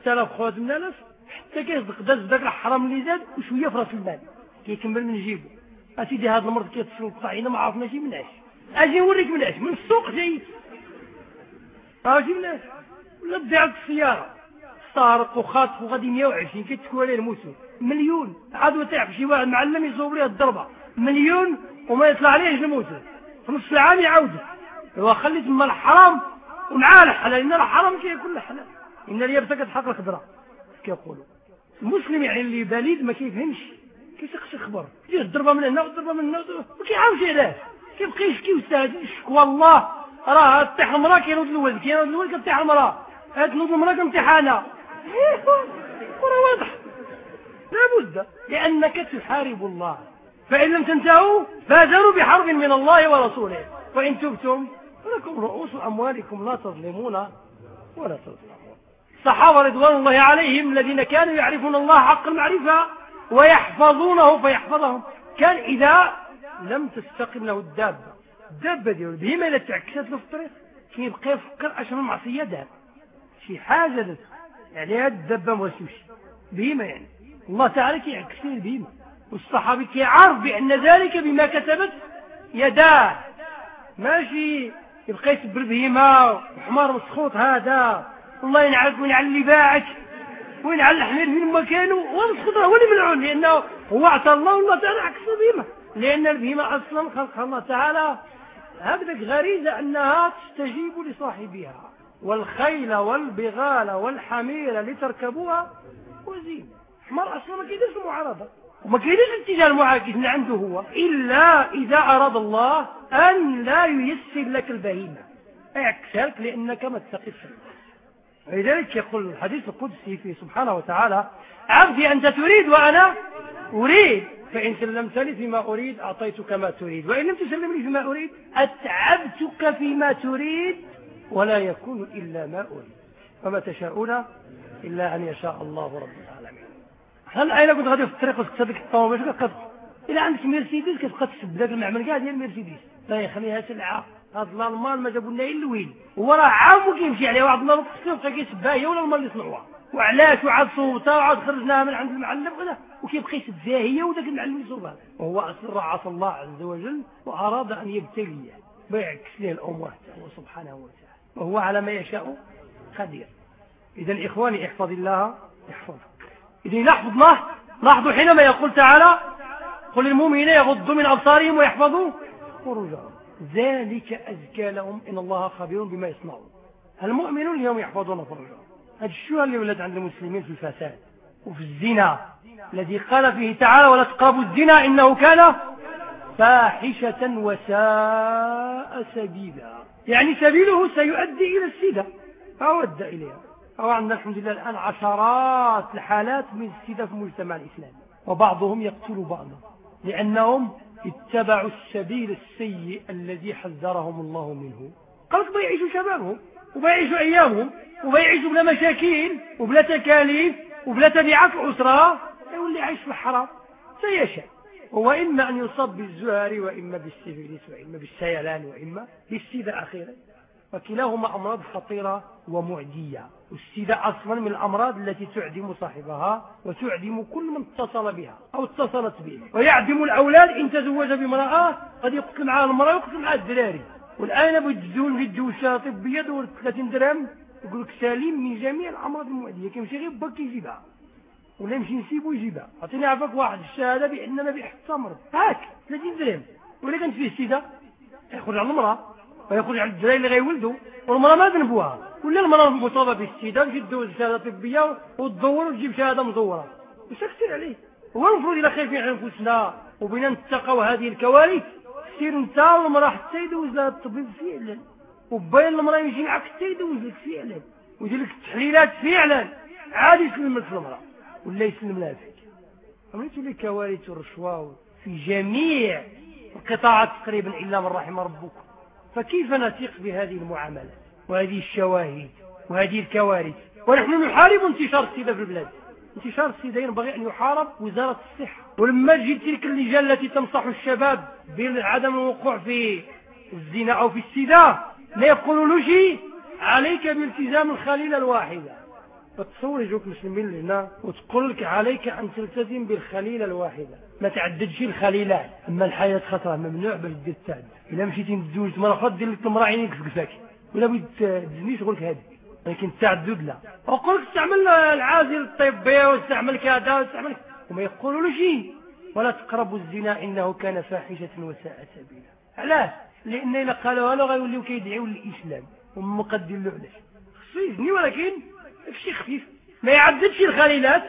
6000 خويا 8000 حتى كيصدق داز داك الحرام اللي زاد وشوية في راس المال. كيكمل من جيبه. أسيدي هذا المرض كيتصل الطعينه ما عرفناش مناش. أجي نوريك مناش من السوق جاي. أجي مناش؟ ولا تبيع السيارة. سارق وخاطف وغادي 120 كيتكوا عليه الموسم. مليون. عاد تعرف شي واحد معلم يصوب ليه الضربة. مليون وما يطلع عليه الموسم في نص العام يعاود. هو خلي تما الحرام ومعاه الحلال. إن الحرام كيكون الحلال. إن اليابسة كتحق الخضره كيقولوا. المسلم يعني اللي بليد ما كيفهمش. كيسقسي خبر. يجي الضربه من هنا والضربه من هنا ما كيعاودش علاه كيبقى يشكي ويستهدي يشكو الله راه طيح المرأة كينوض الولد كينوض الولد كطيح المرأة. تنوض المرأة كامتحانه وراه واضح. لابد لأنك تحارب الله. فإن لم تنتهوا فاذروا بحرب من الله ورسوله. وإن تبتم فلكم رؤوس أموالكم لا تظلمون ولا تظلمون. الصحابة رضوان الله عليهم الذين كانوا يعرفون الله حق المعرفة. ويحفظونه فيحفظهم. كان إذا لم تستقم له الدابة. الدابة ديالو بهما إلا تعكست له في الطريق كيبقى يفكر أش من معصية دار شي حاجة يعني هاد الدابة ما بهما يعني. الله تعالى كيعكس فيه البهيمة والصحابي كيعرف بأن ذلك بما كتبت يداه. ماشي يبقى يسبر بهما وحمار مسخوط هذا. والله ينعلك وينعل اللي باعك وينعل الحمير من مكانه ومسخوط هو اللي ملعون لأنه هو أعطى الله والله تعالى عكس البهيمة لأن البهيمة أصلا خلقها الله تعالى. هكذا غريزة أنها تستجيب لصاحبها. والخيل والبغال والحمير لتركبوها وزين. حمار أصلا ما كيديرش المعارضة. وما كاينش الاتجاه المعاكس اللي عنده هو. إلا إذا أراد الله أن لا ييسر لك البهيمة. يعكسها لك لأنك ما تتقفش ولذلك يقول الحديث القدسي في سبحانه وتعالى عبدي أنت تريد وأنا أريد فإن سلمتني فيما أريد أعطيتك ما تريد وإن لم تسلمني فيما أريد أتعبتك فيما تريد ولا يكون إلا ما أريد وما تشاءون إلا أن يشاء الله رب العالمين. هل أين كنت غادي في الطريق وتكتب لك الطوابيش كتبقى إلا عندك مرسيدس كتبقى تسب ذاك المعمل؟ كاع ديال مرسيدس لا يخليها سلعة. هاد الألمان ما جابوا لنا إلا الويل. هو راه عام وكيمشي عليه. واحد النهار وبقى كيسبها هي ولا المال اللي صنعوها. وعلاش؟ وعاد صوتها وعاد خرجناها من عند المعلم وكذا وكيبقى يسد فيها هي وداك المعلم يصوبها وهو أصلا عصى الله عز وجل وأراد أن يبتليه ويعكس له الأمور هو سبحانه وتعالى. وهو على ما يشاء قدير. اذا إخواني احفظ الله يحفظك. اذا نحفظ الله لاحظوا حينما يقول تعالى قل للمؤمنين يغضوا من أبصارهم ويحفظوا فروجهم. ذلك أزكى لهم إن الله خبير بما يصنعون. المؤمنون اليوم يحفظون فروجهم هذا الشو اللي ولد عند المسلمين في الفساد وفي الزنا. الذي قال فيه تعالى ولا تقربوا الزنا إنه كان فاحشة وساء سبيلا. يعني سبيله سيؤدي إلى السيدة أو إليها. أو عندنا الحمد لله الآن عشرات الحالات من السيدة في المجتمع الإسلامي. وبعضهم يقتل بعضا لأنهم اتبعوا السبيل السيء الذي حذرهم الله منه. قالك بيعيشوا شبابهم وبيعيشوا أيامهم وبيعيشوا بلا مشاكل وبلا تكاليف وبلا تبعات الأسرة. يولي عايش في الحرام سيشاء. هو إما أن يصاب بالزهر وإما بالسفلس وإما بالسيلان وإما بالسيدة أخيرا وكلاهما أمراض خطيرة ومعدية والسيدة أصلا من الأمراض التي تعدم صاحبها وتعدم كل من اتصل بها أو اتصلت به. ويعدم الأولاد إن تزوج بامرأة قد يقتل معها المرأة ويقتل معها الدراري. والآن بدون الدوشة طبية دور 30 درهم. يقول لك سليم من جميع الأمراض المعدية. كيمشي غير باك يجيبها. ولا يمشي نسيبو يجيبها. عطيني عفاك واحد. الشهادة بأن ما بيحط تمر هاك 30 درهم. ولا كانت فيه السيدة يخرج على المرأة. ويخرج على الدراري اللي غيولدوا والمرأة ما ذنبوها. ولا المرأة مصابة بالسيدة تجي تدوز شهادة طبية وتدور وتجيب شهادة مزورة. وش كثير عليه. هو المفروض إلا خايفين على أنفسنا وبنا نتقوا هذه الكوارث سير أنت والمرأة حتى يدوز لها الطبيب فعلا. وبين المرأة يجي معك حتى يدوز لك فعلا. ويدير لك التحليلات فعلا. عادي يسلم لك المرأة. ولا يسلم لها فيك. عملتوا لي كوارث ورشوة في جميع القطاعات تقريبا إلا من رحم ربك. فكيف نثق بهذه المعاملات وهذه الشواهد وهذه الكوارث؟ ونحن نحارب انتشار السيدة في البلاد. انتشار السيدة ينبغي أن يحارب وزارة الصحة. ولما تجي تلك اللجان التي تنصح الشباب بعدم الوقوع في الزنا أو في السيدة لا يقولوا شيء. عليك بالتزام الخليلة الواحدة فتصور يجوك مسلمين لهنا وتقول لك عليك أن تلتزم بالخليلة الواحدة ما تعددش الخليلات. أما الحياة خطرة ممنوع باش التعدد إلا مشيتي نتزوج مرة أخرى دير لك المرأة عينيك في قفاك ولا بغيت تزنيش يقول لك هذه لكن التعدد لا. وقول لك استعمل العازل الطبي واستعمل كذا واستعمل وما يقولوا له شيء ولا تقربوا الزنا إنه كان فاحشة وساء سبيلا. علاش؟ لأن إلا قالوا له غيوليو كيدعيو للإسلام. وما قد له علاش. خصو يزني ولكن شيء خفيف. ما يعددش الخليلات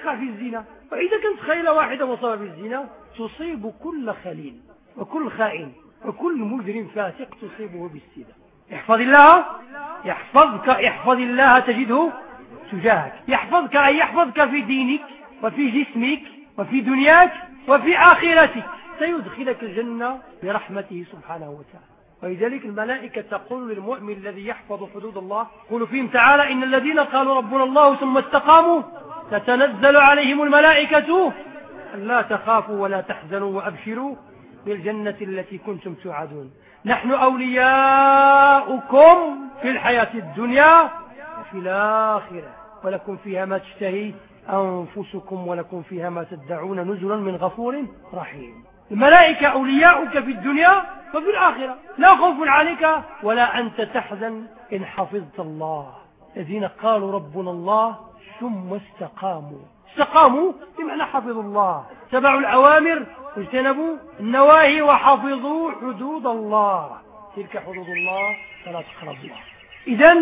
يقع في الزنا. وإذا كانت خليلة واحدة مصابة بالزنا تصيب كل خليل. وكل خائن. وكل مجرم فاسق تصيبه بالسيدة احفظ الله يحفظك احفظ الله تجده تجاهك. يحفظك أي يحفظك في دينك وفي جسمك وفي دنياك وفي آخرتك. سيدخلك الجنة برحمته سبحانه وتعالى. ولذلك الملائكة تقول للمؤمن الذي يحفظ حدود الله قولوا فيهم تعالى إن الذين قالوا ربنا الله ثم استقاموا تتنزل عليهم الملائكة لا تخافوا ولا تحزنوا وأبشروا. بالجنة التي كنتم توعدون. نحن أولياؤكم في الحياة الدنيا وفي الآخرة. ولكم فيها ما تشتهي أنفسكم ولكم فيها ما تدعون نزلا من غفور رحيم. الملائكة أولياؤك في الدنيا وفي الآخرة. لا خوف عليك ولا أنت تحزن. إن حفظت الله. الذين قالوا ربنا الله ثم استقاموا. استقاموا بمعنى حفظوا الله. تبعوا الأوامر واجتنبوا النواهي وحفظوا حدود الله. تلك حدود الله فلا تقربوها إذا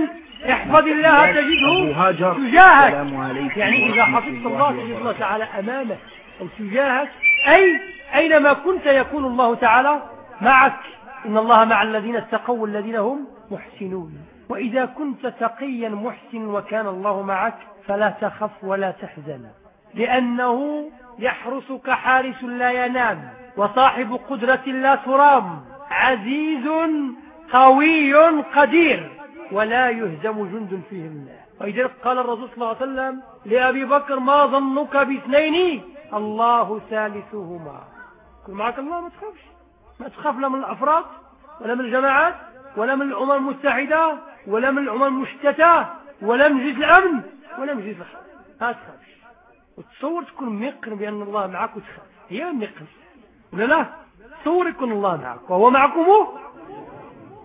احفظ الله تجده تجاهك. يعني إذا حفظت الله تجد الله تعالى أمامك أو تجاهك. أي أينما كنت يكون الله تعالى معك. إن الله مع الذين اتقوا والذين هم محسنون. وإذا كنت تقيا محسن وكان الله معك فلا تخف ولا تحزن. لأنه يحرسك حارس لا ينام وصاحب قدرة لا ترام عزيز قوي قدير ولا يهزم جند فيه الله. ولذلك قال الرسول صلى الله عليه وسلم لأبي بكر ما ظنك باثنين؟ الله ثالثهما. كل معك الله؟ ما تخافش. ما تخاف لا من الأفراد ولا من الجماعات ولا من الأمم المتحدة ولا من الأمم المشتتة ولا من جيش الأمن ولا من جيش الحرب ما وتصور تكون ميقن بأن الله معك وتخاف هي ميقن ولا لا؟ تصور يكون الله معك. وهو معكم؟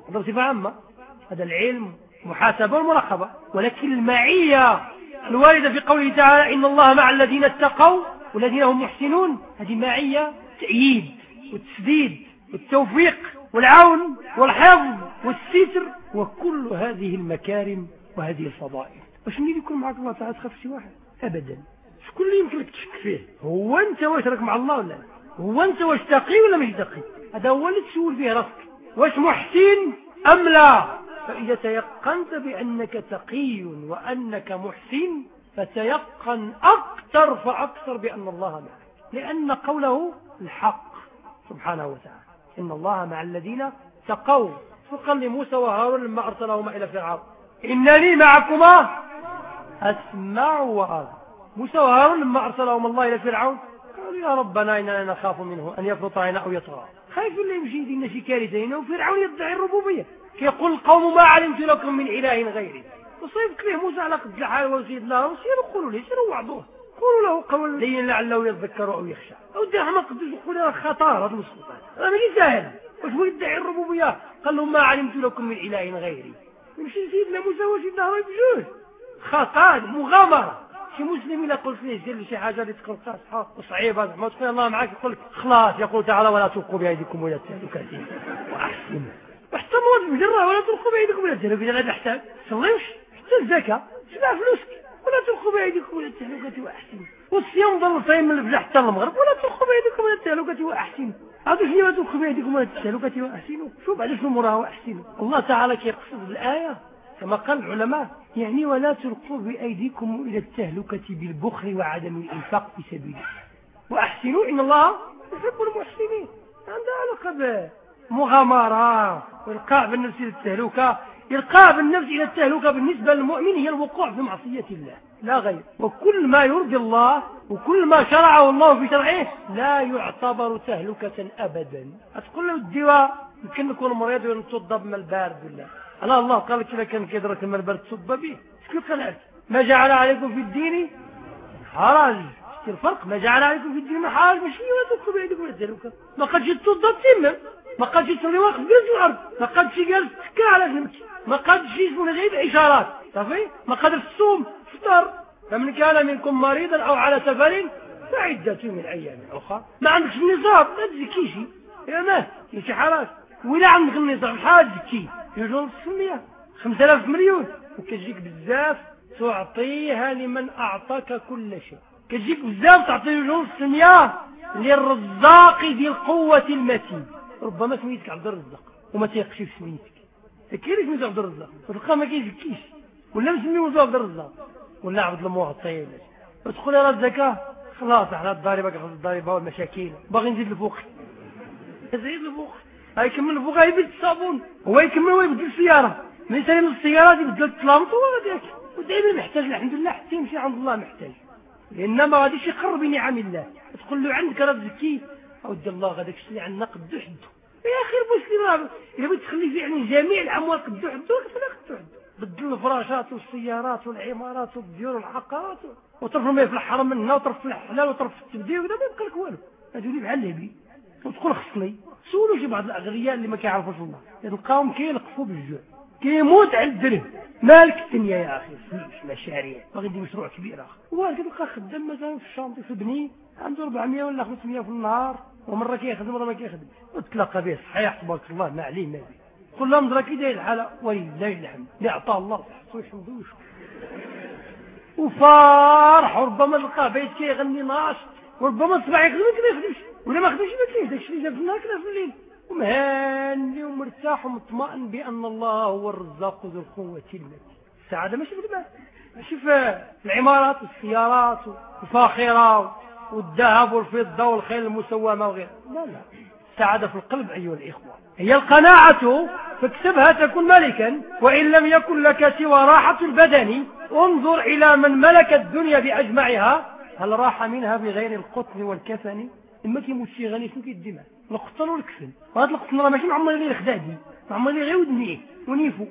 هذا صفة عامة. هذا العلم محاسبة ومراقبة. ولكن المعية الواردة في قوله تعالى إن الله مع الذين اتقوا والذين هم محسنون. هذه معية تأييد والتسديد والتوفيق والعون والحفظ والستر وكل هذه المكارم وهذه الفضائل. واش يكون معك الله تعالى تخاف شي واحد؟ ابدا. شكون اللي يمكن لك تشك فيه؟ هو أنت واش راك مع الله ولا هو أنت واش تقي ولا مش تقي؟ هذا هو اللي تسول فيه راسك. واش محسن أم لا؟ فإذا تيقنت بأنك تقي وأنك محسن فتيقن أكثر فأكثر بأن الله معك. لأن قوله الحق سبحانه وتعالى. إن الله مع الذين تقوا. فقال لموسى وهارون لما أرسلهما إلى فرعون. إنني معكما أسمع وأرى. موسى وهارون لما أرسلهما الله إلى فرعون. قالوا يا ربنا إننا نخاف منه أن يفرط علينا أو يطغى خايف اللي يمشي يدينا شي كارثين وفرعون يدعي الربوبية. كيقول القوم ما علمت لكم من إله غيري. وصيب كليه موسى على قد الحال وسيدنا. هارون سيروا قولوا لي سيروا وعظوه قولوا له قول لين لعله يذكر أو يخشى. أو ده ما قدوش يقول لها خطار هذا مسخوطات هذا ما سهل واش هو يدعي الربوبية؟ قال لهم ما علمت لكم من إله غيري. يمشي سيدنا موسى وسيدنا هارون بجوج. خطار مغامرة. شي مسلم إلا قلت ليه دير شي حاجة اللي تكون قاصحة وصعيبة. ما تقول الله معك يقول لك خلاص يقول تعالى ولا تلقوا بأيديكم ولا التهلكة وأحسن. وحتى موت مجرة ولا تلقوا بأيديكم ولا التهلكة لا تحتاج صليوش حتى الزكاة. شبع فلوسك؟ ولا تلقوا بأيديكم إلى التهلكة وأحسنوا والصيام ظل صايم من الفجر حتى المغرب. ولا تلقوا بأيديكم إلى التهلكة وأحسنوا هذا شنو تلقوا بأيديكم إلى التهلكة وأحسنوا شوف بعد شنو مراه وأحسنوا الله تعالى كيقصد الآية كما قال العلماء يعني ولا تلقوا بأيديكم إلى التهلكة بالبخل وعدم الإنفاق في سبيله وأحسنوا إن الله يحب المحسنين. عندها علاقة بمغامرة وإلقاء بالنفس للتهلكة إلقاء بالنفس إلى التهلكة بالنسبة للمؤمن هي الوقوع في معصية الله. لا غير. وكل ما يرضي الله وكل ما شرعه الله في شرعه لا يعتبر تهلكة أبدا. أتقول له الدواء؟ يمكن نكون مريض ونتصدى من البارد ولا ألا الله قال لك إذا كان كيدرك البارد تصدى به شكون قال ما جعل عليكم في الدين حرج. الفرق؟ ما جعل عليكم في الدين حرج. ماشي تدخلوا بيدكم التهلكة ما قد تصدى تمم ما قد جيت تصلي واقف جالس الأرض. ما قد جالس تكا على جنبك. ما قدش يسمو جايب إشارات. صافي؟ ما قدر تصوم فطر. فمن كان منكم مريضا أو على سفر فعدة من أيام أخرى. ما عندكش النصاب ما تزكيش. يا ما شي حالات ولا عندك النصاب شحال تزكي. يجوز 900 5000 مليون. وكتجيك بزاف تعطيها لمن أعطاك كل شيء. كتجيك بزاف تعطي يجوز 600 للرزاق ذي القوة المتين. ربما سميتك عبد الرزاق وما تيقش في سميتك. كيفاش سميتو عبد الرزاق. وتلقى ما كيزكيش. ولا مسمي عبد الرزاق. ولا عبد المعطي وتقول راه الزكاة. خلاص إحنا الضريبة كناخذ الضريبة والمشاكل. باغي نزيد الفوق. نزيد الفوق. يكمل فوقها يبدل الصابون هو يكمل ويبدل السيارة من يسلم السيارات يبدل التلامط ولا ذاك ودائما محتاج الحمد لله حتى يمشي عند الله محتاج. لأن ما غاديش يقر بنعم الله. تقول له عندك راه زكي. اودي الله غاداك الشيء عندنا قدو يا أخي المسلم اذا بغيت تخلي يعني جميع الأموال قدو حدو فلا قدو بدل الفراشات والسيارات والعمارات والديور والعقارات وطرف ما في الحرم منها وطرف في الحلال وطرف في التبديل ولا ما يبقى لك والو. هذولي بحال لهبي وتقول خصني. سولوا شي بعض الاغنياء اللي ما كيعرفوش الله. تلقاهم كيلقفوا بالجوع. كيموت على الدرهم مالك الدنيا يا أخي؟ فلوس مشاريع. باغي يدير مشروع كبير أخي هو كيبقى خدام مثلا في الشانطي في بني. عنده 400 ولا 500 في النهار. ومرة كيخدم مرة ما كيخدم. وتلاقى به صحيح تبارك الله ما عليه ما به قل لهم درا كي داير الحاله ولله الحمد. اللي عطاه الله صحته ويشكر. وفارح وربما لقاه بيت كيغني ناشط وربما الصباح يخدم ما يخدمش ولا ما خدمش ما كاينش داكشي اللي جاب في النهار في الليل. ومهاني ومرتاح ومطمئن بأن الله هو الرزاق ذو القوة المتين السعاده ماشي في المال ماشي في العمارات والسيارات والفاخرة والذهب والفضة والخيل المسومة وغيرها. لا لا. السعاده في القلب أيها الإخوة. هي القناعة فاكسبها تكون ملكا وإن لم يكن لك سوى راحة البدن انظر إلى من ملك الدنيا بأجمعها. هل راح منها بغير القطن والكفن؟ إما كيموت شي غني شنو كيدي معاه القطن والكفن. وهذا القطن راه ماشي معمر غير خدادي. معمر غير ودنيه ونيفو.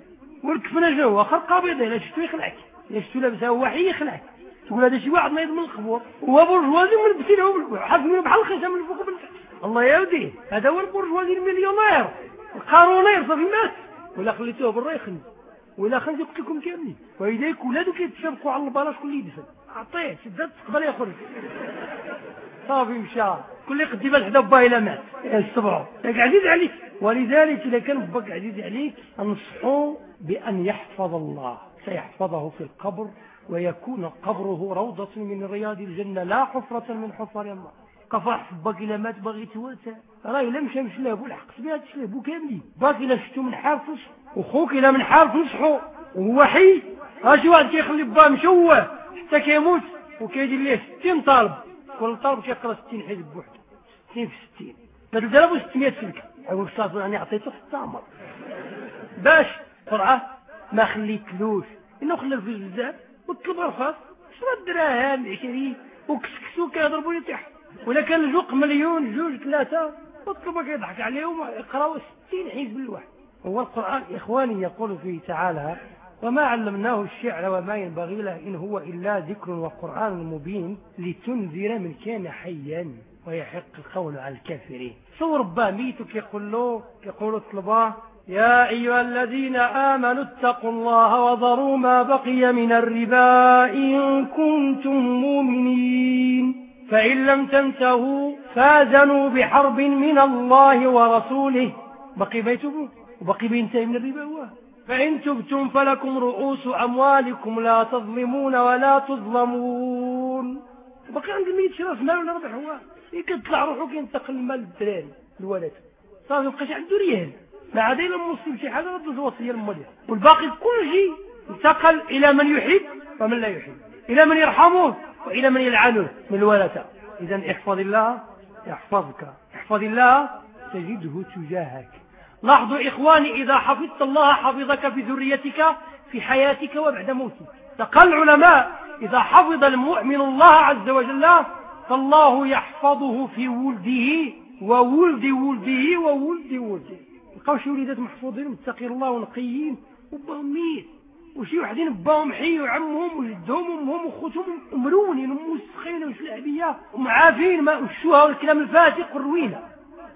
والكفن جا هو؟ خرقه بيضاء إلا شفتو يخلعك. إلا شفتو لابسها حي يخلعك. تقول هذا شي واحد نايض من القبور. هو برجوازي ملبسين له حاطين بحال الخشب من الفوق ومن الله يهديه هذا هو البرجوازي المليونير. القارونير صافي مات. ولا خليتوه برا يخلي ولا خليت قلت لكم كاملين. ولذلك ولادو كيتسابقوا على البلاص كل يدفن. عطيه شدات تقبل يخرج صافي مشى. كل قديمه حدا با إلى مات. الصبع ياك عزيز عليك. ولذلك إذا كان باك عزيز عليك انصحوا بأن يحفظ الله. سيحفظه في القبر ويكون قبره روضة من رياض الجنة لا حفرة من حفر الله. كفرح باقي لا مات باغي تواتى راه إلا مشى مش لهبو الحق. بها تشلهبو كاملين باقي لا شفتو من حافظ وخوك إلا من حافظ نصحو وهو حي. أجي واحد كيخلي باه مشوه. حتى كيموت وكيدير ليه 60 طالب. كل طالب كيقرأ 60 حزب بوحده. 60 في 60 بدل ضربو 600 سلك. أو أستاذ يعني عطيته حتى عمر باش قرعة ما خليتلوش إنه خلى الفلوس بزاف. وطلب رخص شرا الدراهم 20 وكسكسو كيضربوا تحت ولا كان الجوق مليون جوج ثلاثة. اطلبك يضحك عليهم يقراوا ستين حزب الواحد هو القرآن إخواني يقول فيه تعالى وما علمناه الشعر وما ينبغي له إن هو إلا ذكر وقرآن مبين لتنذر من كان حيا ويحق القول على الكافرين. صور با ميتك يقول له يقول اطلباه يا أيها الذين آمنوا اتقوا الله وذروا ما بقي من الربا إن كنتم مؤمنين. فإن لم تنتهوا فازنوا بحرب من الله ورسوله. بقي بيته وبقي بينتهي من الربا هو. فإن تبتم فلكم رؤوس أموالكم لا تظلمون ولا تظلمون. بقي عند الميت شراس مال ولا ربح هو. يطلع روحه كينتقل المال للدراري الولد. صافي مبقاش عنده ريال. ما عاد إلا المسلم شي حاجة رد الوصية للمدير والباقي كل شيء انتقل إلى من يحب ومن لا يحب. إلى من يرحمه وإلى من يلعنه. من الورثة إذا احفظ الله يحفظك. احفظ الله تجده تجاهك. لاحظوا إخواني إذا حفظت الله حفظك في ذريتك في حياتك وبعد موتك. فقال العلماء إذا حفظ المؤمن الله عز وجل فالله يحفظه في ولده وولد ولده وولد ولده. لقاو شي وليدات محفوظين متقي الله ونقيين وبغميت وشي وحدين باهم حي وعمهم وجدهم وأمهم وخوتهم ومرونين وموسخين وشلعبية ومعافين ما وشوها والكلام الفاسق والروينة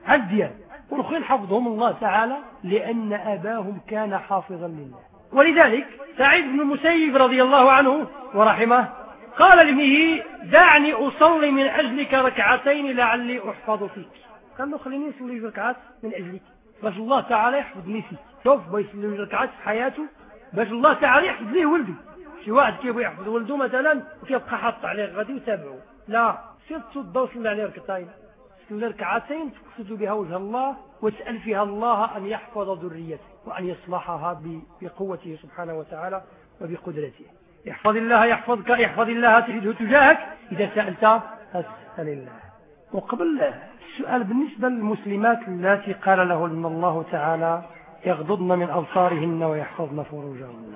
هديا والخين حفظهم الله تعالى لأن أباهم كان حافظا لله. ولذلك سعيد بن المسيب رضي الله عنه ورحمه قال لابنه دعني أصلي من أجلك ركعتين لعلي أحفظ فيك. قال له خليني أصلي ركعات من أجلك. باش الله تعالى يحفظني فيك. شوف بيصلي ركعات في حياته باش الله تعالى يحفظ ليه ولده شي واحد كيبغي يحفظ ولده مثلا وكيبقى حاط عليه غادي وتابعه لا سير تصد وصلي عليه ركعتين. صلي ركعتين تقصد بها وجه الله واسأل فيها الله أن يحفظ ذريته وأن يصلحها بقوته سبحانه وتعالى وبقدرته. احفظ الله يحفظك احفظ الله تجده تجاهك. إذا سألت فاسأل الله. وقبل السؤال بالنسبة للمسلمات التي قال لهن الله تعالى يغضضن من أبصارهن ويحفظن فروجهن.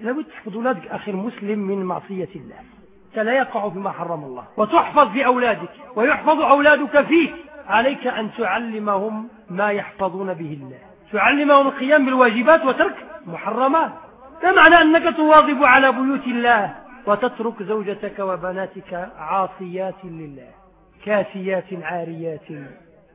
لابد تحفظ أولادك أخي المسلم من معصية الله. لا يقع فيما حرم الله. وتحفظ في أولادك ويحفظ أولادك فيك. عليك أن تعلمهم ما يحفظون به الله. تعلمهم القيام بالواجبات وترك محرمات. لا معنى أنك تواظب على بيوت الله وتترك زوجتك وبناتك عاصيات لله. كاسيات عاريات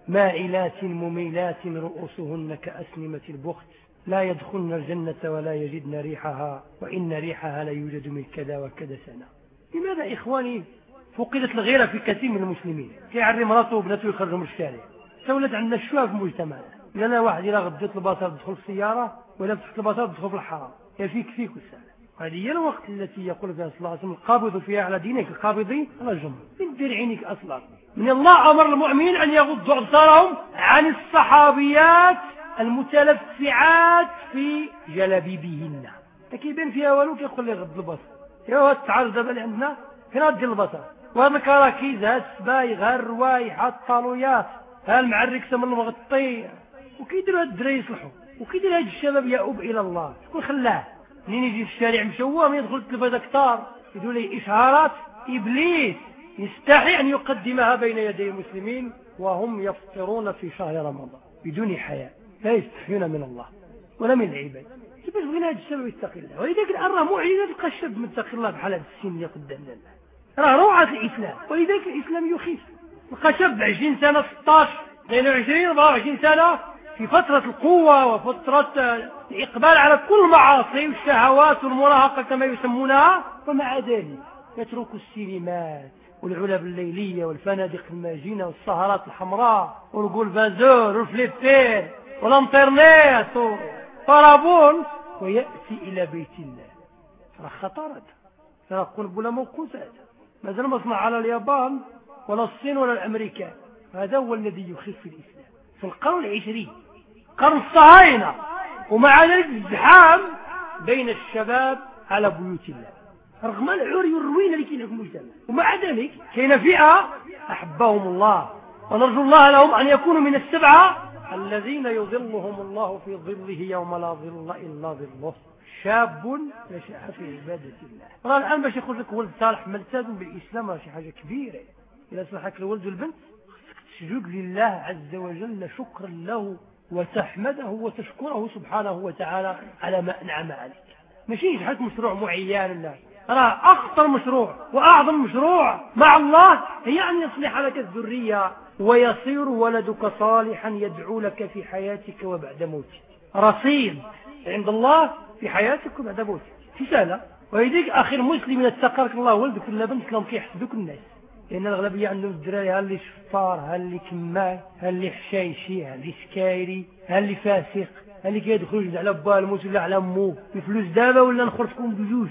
مائلات مميلات رؤوسهن كأسنمة البخت. لا يدخلن الجنة ولا يجدن ريحها وإن ريحها لا يوجد من كذا وكذا سنة. لماذا إخواني فقدت الغيرة في كثير من المسلمين؟ كيعري مراته وبناته يخرجوا من الشارع. تولد عندنا الشواب في المجتمع. إذا أنا واحد إلى غديت البصر تدخل السيارة ولا فتحت البصر تدخل في الحرام يا فيك فيك وسهل هذه هي الوقت التي يقول فيها صلى الله عليه وسلم القابض فيها على دينك القابضي على جمع من دير عينك أصلا. من الله أمر المؤمنين أن يغضوا أبصارهم عن الصحابيات المتلفعات في جلابيبهن. كيبان فيها والو كيقول لي غض البصر. يا تعال دابا اللي عندنا فين غدي البصر؟ وهذا الكراكيز هاد السبايغ ها الروايح ها الطالويات ها المعركسه من المغطي وكيديروا هاد الدراري يصلحوا وكيدير هاد الشباب يؤوب إلى الله شكون خلاه؟ منين يجي في الشارع مشوه يدخل التلفزه كتار يديروا لي اشهارات إبليس! يستحي أن يقدمها بين يدي المسلمين وهم يفطرون في شهر رمضان بدون حياء لا يستحيون من الله ولا من العباد. كيفاش هذا الشباب يتقي الله؟ ولذلك الان راه معجزه تلقى الشاب متقي الله بحال هذا السن اللي قدامنا راه روعة الإسلام. ولذلك الإسلام يخيف. تلقى شاب 20 سنه 16 22 24 سنة في فترة القوة وفترة الإقبال على كل المعاصي والشهوات والمراهقة كما يسمونها. ومع ذلك يترك السينمات والعلب الليلية والفنادق الماجنة والسهرات الحمراء والقول بازور والانترنت والبارابول. ويأتي إلى بيت الله. راه خطرت. راه قنبلة موقوتات مازال مصنع على اليابان ولا الصين ولا الأمريكان هذا هو الذي يخف الإسلام. في القرن العشرين. قرن الصهاينة. ومع ذلك الزحام بين الشباب على بيوت الله. رغم العري والروينة اللي كاينة في المجتمع ومع ذلك كاين فئة أحبهم الله. ونرجو الله لهم أن يكونوا من السبعة الذين يظلهم الله في ظله يوم لا ظل إلا ظله. شاب نشأ في عبادة الله. راه الآن باش يخرج لك ولد صالح ملتزم بالإسلام راه شي حاجة كبيرة. إذا صلحك الولد والبنت تسجد لله عز وجل شكرا له وتحمده وتشكره سبحانه وتعالى على ما أنعم عليك. ماشي يجحد مشروع معين الله راه أخطر مشروع وأعظم مشروع مع الله هي أن يصلح لك الذرية. ويصير ولدك صالحا يدعو لك في حياتك وبعد موتك. رصيد عند الله في حياتك وبعد موتك. في سهلة ويديك آخر مسلم يتقرك الله ولدك ولا بنتك لهم كيحسدوك الناس. لأن الأغلبية عندهم الدراري ها اللي شفار ها اللي كماي ها اللي حشايشي ها اللي سكايري ها اللي فاسق ها اللي كيدخل على با الموت ولا على مو. الفلوس دابا ولا نخرجكم بجوج.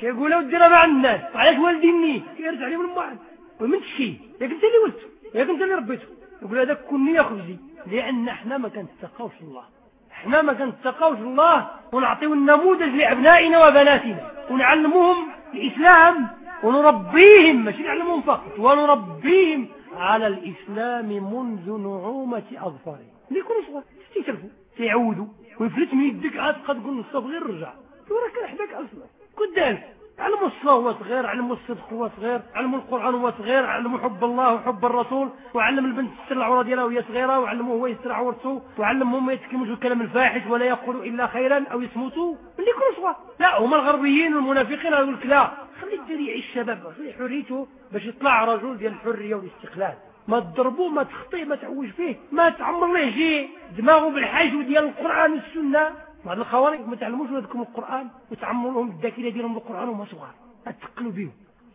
كيقولوا ديرها مع الناس. علاش والدي مني كيرجع لي من بعد. ومن الشيء ياك أنت اللي ولدته ياك أنت اللي ربيته. يقول هذاك كوني يا خبزي لأن إحنا ما كنتقاوش الله. إحنا ما كنتقاوش الله ونعطيو النموذج لأبنائنا وبناتنا. ونعلموهم الإسلام ونربيهم ماشي نعلمهم فقط ونربيهم على الإسلام منذ نعومة أظفارهم. اللي يكونوا صغار تيتلفوا تيعودوا ويفلت من يدك عاد قد تقول نصف غير رجع وراك كنحبك أصلا قدامك علموا الصلاة هو صغير علموا الصدق هو صغير علموا القرآن هو صغير علموا حب الله وحب الرسول وعلم البنت تستر العورة ديالها وهي صغيرة وعلموه هو يستر عورته وعلمهم ما يتكلموش الكلام الفاحش ولا يقولوا إلا خيرا أو يصمتوا. اللي يكونوا صغار؟ لا هما الغربيين والمنافقين يقول لك لا. خلي الدري يعيش الشباب خلي حريته باش يطلع رجل ديال الحرية والاستقلال. ما تضربوه ما تخطيه ما تعوج فيه ما تعمر ليه شي دماغه بالحاج ديال القرآن والسنة. بعض الخوارج ما تعلموش ولادكم القرآن وتعمروا لهم الذاكرة ديالهم بالقرآن وما صغار. اتقلوا بهم.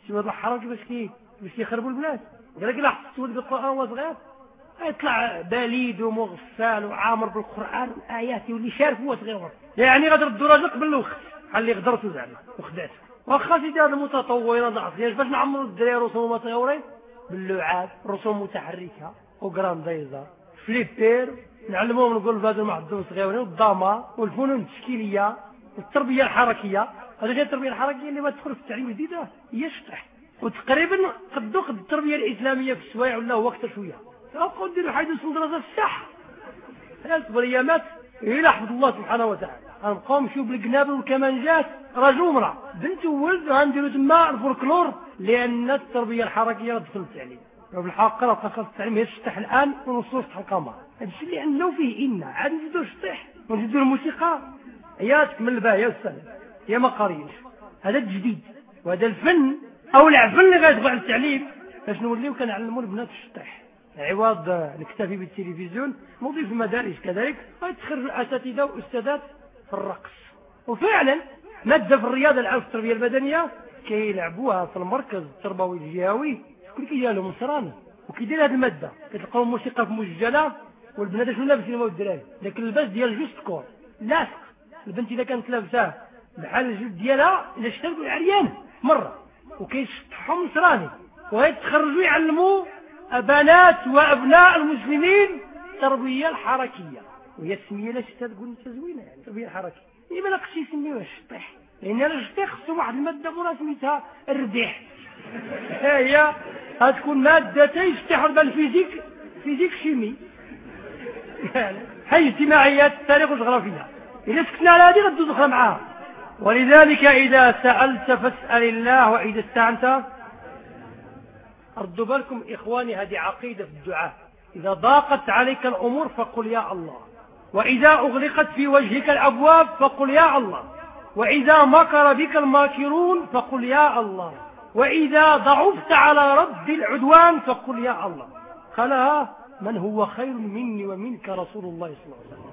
شي هذا الحرج باش كي باش يخربوا البلاد قال لك لا حفظت ولد القرآن وهو صغير. يطلع بليد ومغفال وعامر بالقرآن والآيات واللي شارف هو صغير يعني غتردوا راجل قبل الوقت. اللي غدرته زعما وخدعته واخا سيدي هذا المتطورين ضعفين باش نعمروا الدراري رسوم متطورين؟ باللعاب رسوم متحركة وجرانديزر flipper نعلموهم نقول بهذا المعدوم صغيرين والضامة والفنون التشكيلية والتربية الحركية. هذا غير التربية الحركية اللي ما تدخل في التعليم الجديد هي شطح وتقريبا قدو قد التربية الإسلامية في السوايع ولا هو أكثر شوية. تبقوا ديروا حيث مدرسة في الساحة. هذه الأيامات إلى حفظ الله سبحانه وتعالى. غنبقاو نمشيو بالقنابل والكمانجات. رجل ومرأة. بنت وولد غنديروا تما الفولكلور. لأن التربية الحركية غتدخل التعليم. في الحقيقة راه خاص التعليم يشطح الآن شطح القمر. هذا الشيء اللي عندنا فيه إنا. عاد نزيدو الشطح ونزيدو الموسيقى. هي تكمل الباهية والسلام هي ما قاريش هذا الجديد وهذا الفن أو العفن اللي على التعليم. باش نوليو كنعلموا البنات الشطح عوض نكتفي بالتلفزيون نضيف في المدارس كذلك. غيتخرجوا اساتذه واستاذات في الرقص. وفعلا مادة في الرياضة العام في التربية البدنية كيلعبوها في المركز التربوي الجهوي. كيدير لهم نصران وكيدير هذه المادة. كتلقاو الموسيقى في مسجله والبنات شنو لابسين هما والدراري داك اللباس ديال justaucorps لاصق. البنت اذا كانت لابساه بحال الجلد ديالها إلا شتا عريان مرة. وكيشطحهم نصراني. ويتخرجوا يعلموا بنات وأبناء المسلمين التربية الحركية. وهي السمية لا شتا تقول أنت زوينة يعني التربية الحركية. لما لا قشي يسميوها الشطيح لأن الشطيح خصو واحد المادة أخرى سميتها الرديح هي غتكون مادتين يشتح ال physique physique chimie. هي اجتماعيات التاريخ والجغرافيا إذا سكتنا على هذه غدوز أخرى معاها. ولذلك إذا سألت فاسأل الله وإذا استعنت. ردوا بالكم إخواني هذه عقيدة في الدعاء. إذا ضاقت عليك الأمور فقل يا الله. وإذا أغلقت في وجهك الأبواب فقل يا الله. وإذا مكر بك الماكرون فقل يا الله. وإذا ضعفت على رد العدوان فقل يا الله قالها من هو خير مني ومنك رسول الله صلى الله عليه وسلم.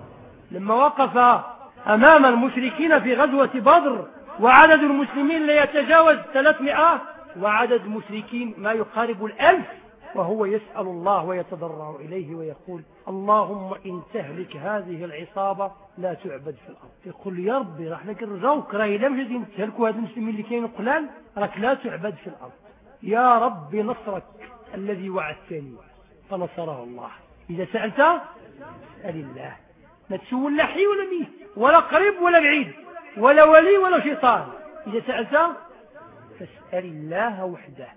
لما وقف أمام المشركين في غزوة بدر وعدد المسلمين لا يتجاوز 300 وعدد المشركين ما يقارب الألف وهو يسأل الله ويتضرع إليه ويقول اللهم إن تهلك هذه العصابة لا تعبد في الأرض. يقول يا ربي راح لك الرجوك راهي لم جدين تهلكوا هذا المسلمين اللي كاين قلال راك لا تعبد في الأرض. يا ربي نصرك الذي وعدتني فنصره الله. إذا سألت أسأل الله. لا تسول لا حي ولا ميت ولا قريب ولا بعيد ولا ولي ولا شيطان. إذا سألت فاسأل الله وحده.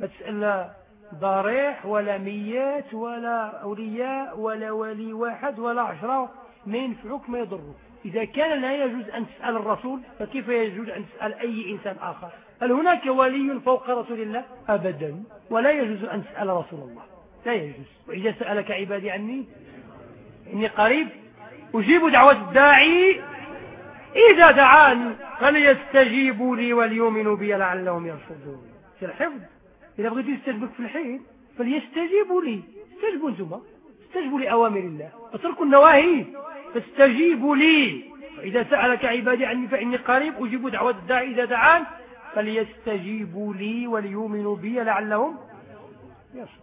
ما تسأل ضريح ولا ميات ولا أولياء ولا ولي واحد ولا عشرة ما ينفعوك ما يضروك إذا كان لا يجوز أن تسأل الرسول فكيف يجوز أن تسأل أي إنسان آخر؟ هل هناك ولي فوق رسول الله؟ أبدا. ولا يجوز أن تسأل رسول الله. لا يجوز. وإذا سألك عبادي عني إني قريب أجيب دعوة الداعي. إذا دعاني فليستجيبوا لي وليؤمنوا بي لعلهم يرشدون. في الحفظ. إذا بغيت يستجبك في الحين فليستجيبوا لي. استجبوا أنتم. استجبوا لأوامر الله. اتركوا النواهي. فاستجيبوا لي. إذا سألك عبادي عني فإني قريب أجيب دعوة الداعي. إذا دعان فليستجيبوا لي وليؤمنوا بي لعلهم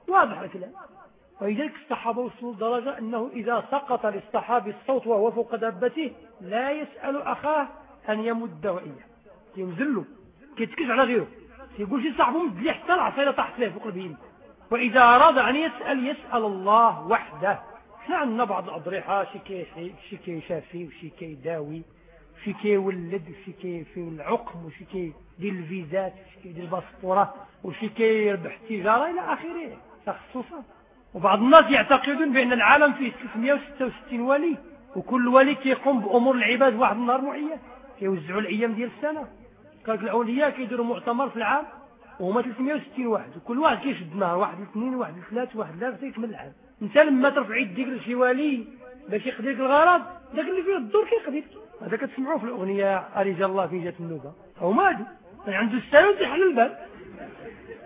واضح الكلام ولذلك الصحابة وصلوا لدرجة أنه إذا سقط للصحابي الصوت وهو فوق دابته لا يسأل أخاه أن يمده إياه ينزل له على غيره. يقول شي صاحبه مد لي حتى العصيرة طاحت له فوق البين وإذا أراد أن يسأل يسأل الله وحده. إحنا عندنا بعض الأضرحة شي كيحي شي كيشافي وشي كيداوي وشي كيولد وشي كيفي العقم وشي كيدير الفيزات وشي كيدير الباسبورات وشي كيربح التجارة إلى آخره. تخصصات وبعض الناس يعتقدون بأن العالم فيه 366 ولي وكل ولي كيقوم بأمور العباد واحد النهار معين كيوزعوا الأيام ديال السنة. قال الأولياء كيديروا مؤتمر في العام وهما 360 واحد. وكل واحد كيشد نهار واحد الاثنين واحد الثلاث واحد ثلاثة يكمل العام. انت لما ترفع يديك لشي ولي باش يقضي لك الغرض داك اللي فيه الدور كيقضي هذا كتسمعوه في الأغنية أرجى الله في جات النوبة. هما هادو عنده السلام تحل الباب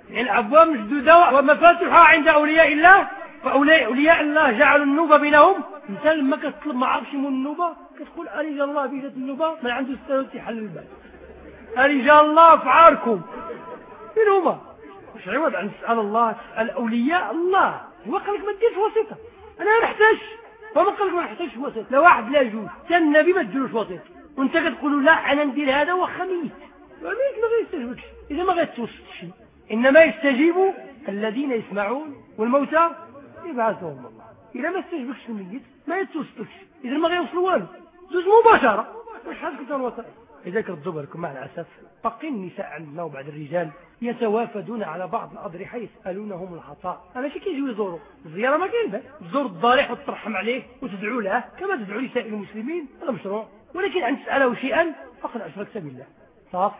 يعني الأبواب مسدودة ومفاتحها عند أولياء الله فأولياء الله جعلوا النوبة بينهم. انت لما كتطلب ما عرفش من النوبة كتقول أرجى الله في ذات النوبة ما عنده السلام تحل الباب أرجى الله في عاركم من هما؟ مش عوض عن سأل الله سأل أولياء الله. هو قال لك ما تديرش وسيطة. أنا ما نحتاج فما قال لك ما نحتاجش وسيطة. لا واحد لا يجوز حتى النبي ما تديروش وسيطة. وأنت كتقولوا لا أنا ندير هذا وخا ميت. ما غيستجبكش إذا ما غيتوسطش شيء إنما يستجيب الذين يسمعون والموتى يبعثهم الله. إذا ما استجبكش الميت ما يتوسطكش إذا ما غيوصل والو. دوز مباشرة. واش كنت الوسائل؟ لذلك ردوا بالكم مع الأسف بقي النساء عندنا وبعد الرجال يتوافدون على بعض الأضرحة يسألونهم العطاء. أنا شي كيجيو يزوروا؟ الزيارة ما كاين تزور الضريح وترحم عليه وتدعو له. كما تدعو لسائر المسلمين هذا مشروع. ولكن أن تسأله شيئا فقد أشركت بالله صح؟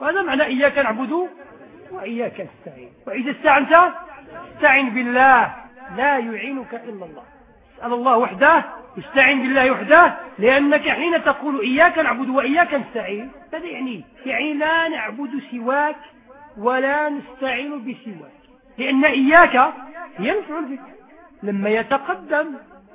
وهذا معنى إياك نعبد وإياك نستعين. وإذا استعنت استعن بالله. لا يعينك إلا الله. أسأل الله وحده استعن بالله وحده لأنك حين تقول إياك نعبد وإياك نستعين هذا يعني يعني لا نعبد سواك ولا نستعين بسواك. لأن إياك مفعول بك لما يتقدم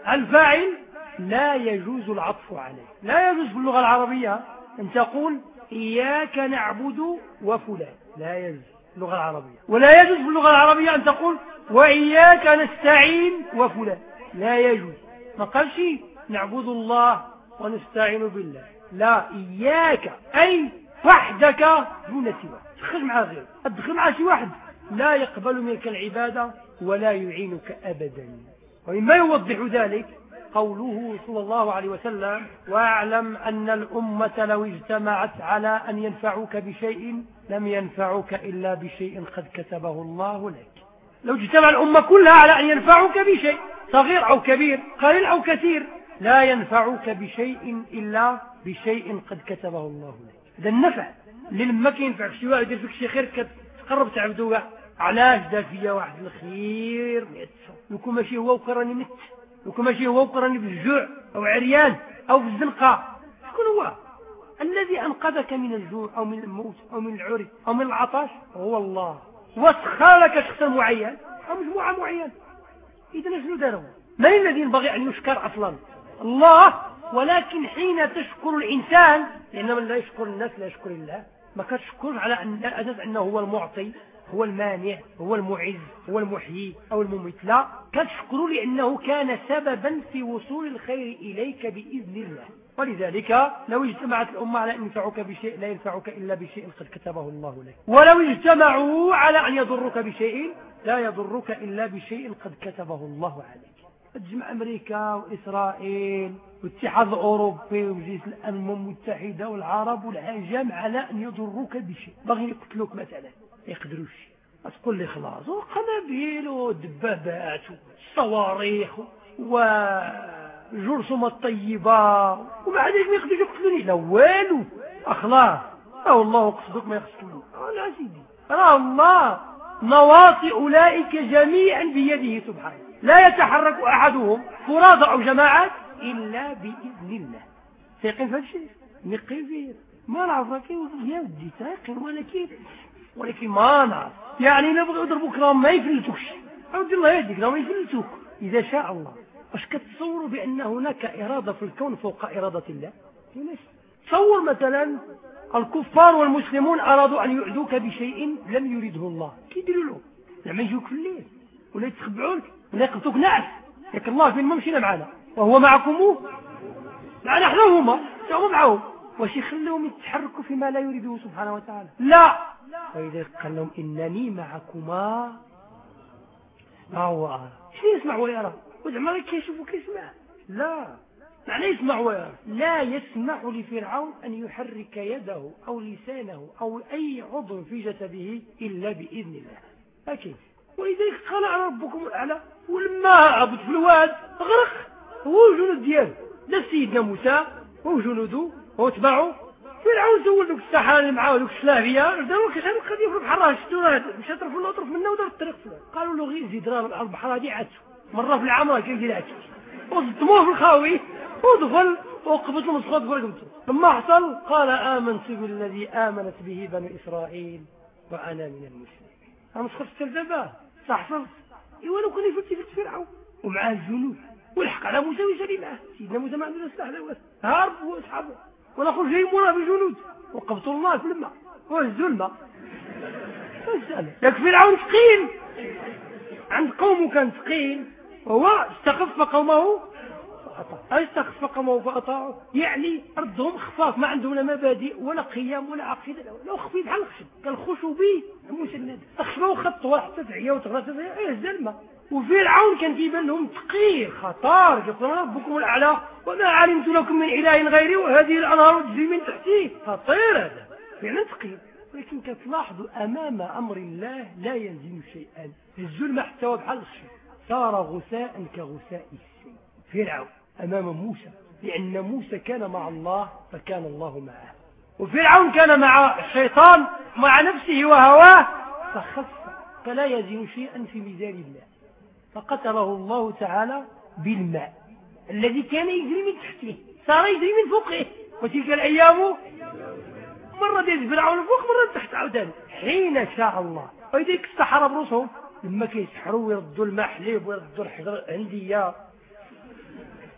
الفاعل لا يجوز العطف عليه. لا يجوز في اللغة العربية أن تقول إياك نعبد وفلان. لا يجوز اللغة العربية. ولا يجوز في اللغة العربية أن تقول وإياك نستعين وفلان. لا يجوز. ما قالش نعبد الله ونستعين بالله. لا إياك أي وحدك دون سوى تدخل مع غير تدخل مع شي واحد. لا يقبل منك العبادة ولا يعينك أبدا. ومما يوضح ذلك قوله صلى الله عليه وسلم واعلم أن الأمة لو اجتمعت على أن ينفعوك بشيء لم ينفعوك إلا بشيء قد كتبه الله لك. لو اجتمع الأمة كلها على أن ينفعوك بشيء. صغير أو كبير قليل أو كثير لا ينفعك بشيء إلا بشيء قد كتبه الله لك. هذا النفع اللي لما كينفعك شي واحد يدير فيك شي خير كتقرب تعبدو علاش دار فيا واحد الخير؟ لو كون ماشي هو وكراني مت لو كون ماشي هو وكراني بالجوع أو عريان أو في الزنقة. شكون هو؟ الذي أنقذك من الجوع أو من الموت أو من العري أو من العطش؟ هو الله. وسخر لك شخصا معين أو مجموعة معينة. إذا شنو داروا من الذي ينبغي أن يشكر أصلا؟ الله. ولكن حين تشكر الإنسان لأن من لا يشكر الناس لا يشكر الله. ما كتشكرش على أساس أنه هو المعطي هو المانع هو المعز هو المحيي أو المميت. لا. كتشكر لأنه كان سببا في وصول الخير إليك بإذن الله. ولذلك لو اجتمعت الأمة على أن ينفعك بشيء لا ينفعك إلا بشيء قد كتبه الله لك. ولو اجتمعوا على أن يضرك بشيء لا يضرك إلا بشيء قد كتبه الله عليك. تجمع أمريكا وإسرائيل والاتحاد الأوروبي ومجلس الأمم المتحدة والعرب والعجم على أن يضروك بشيء. باغي يقتلوك مثلا ما يقدروش. تقول لي خلاص وقنابل ودبابات وصواريخ وجرثومة الطيبة. ومع ذلك ما يقدروش يقتلوني. لا والو. أخلاص. أو الله قصدك ما يقصدوني لا سيدي. راه الله نواصي أولئك جميعا بيده سبحانه. لا يتحرك أحدهم فرادى أو جماعات إلا بإذن الله. سيقين في هذا الشيء. مقيم ما نعرف يا ودي سيقين ولكن ولكن ما نعرف. يعني نبغي راهم ما يفلتوكش عبد الله يهديك راهم يفلتوك إذا شاء الله. واش كتصوروا بأن هناك إرادة في الكون فوق إرادة الله؟ تصور مثلا الكفار والمسلمون أرادوا أن يعدوك بشيء لم يريده الله. كيديروا له؟ لما يجوك في الليل ولا يتخبعوك ولا يقتلوك نعس. لك الله فين ما مشينا معنا. وهو معكم؟ معنا إحنا هما هم معهم. واش يخلوهم يتحركوا فيما لا يريده سبحانه وتعالى؟ لا. فإذا قال لهم إنني معكما ما هو شنو يسمع ويرى وزعما كيشوف وكيسمع. لا. معنى يسمع ويرى لا يسمح لفرعون أن يحرك يده أو لسانه أو أي عضو في جسده إلا بإذن الله. أكيد. ولذلك قال ربكم الأعلى ولما عبد في الواد؟ غرق. هو الجنود دياله لا سيدنا موسى وجنوده واتبعوا فرعون سول دوك السحرة اللي معاه دوك الشلافية. داروا كيش هذا القضية في البحر راه شفتوا راه مشى طرف منا ودار الطريق قالوا له غير زيد راه البحر هذه عدسو مرة في العام كيدير عدسو وصدموه في الخاوي. ودخل وقفت المسخوط برقبته لما حصل قال آمنت بالذي آمنت به بنو إسرائيل وأنا من المسلمين أنا مسخوط التلفزة صح صح. إيوا لو كان يفتي في فرعون. ومعاه الجنود. والحق على موسى ويسالي معاه سيدنا موسى ما عنده سلاح لا هارب هو اصحابه والاخر جاي موراه بالجنود وقبطوا الله في الماء. وهزوا الماء. لك فرعون ثقيل. عند قومه كان ثقيل. وهو استخف قومه فأطاع. استخف قومه فأطاعوا يعني أرضهم خفاف ما عندهم لا مبادئ ولا قيم ولا عقيدة. لو خفيف بحال الخشب كالخشبي المسند. الخشبة وخط واحد تدعية وتغرس إيه الزلمة. وفرعون كان كيبان لهم ثقيل خطار. يقول ربكم الأعلى وما علمت لكم من إله غيري وهذه الأنهار تجري من تحتي. خطير هذا. فعلا ثقيل ولكن كتلاحظوا أمام أمر الله لا يلزم شيئا. الظلم حتى هو بحال الشيء صار غثاء كغثاء السيل فرعون أمام موسى لأن موسى كان مع الله فكان الله معه. وفرعون كان مع الشيطان مع نفسه وهواه فخف فلا يزن شيئا في ميزان الله. فقتله الله تعالى بالماء الذي كان يجري من تحته صار يجري من فوقه. وتلك الأيام مرة يجري فرعون فوق مرة تحت عودان حين شاء الله ويديك السحرة برسهم لما كيسحروا ويردوا الماء حليب ويردوا الحجر عندية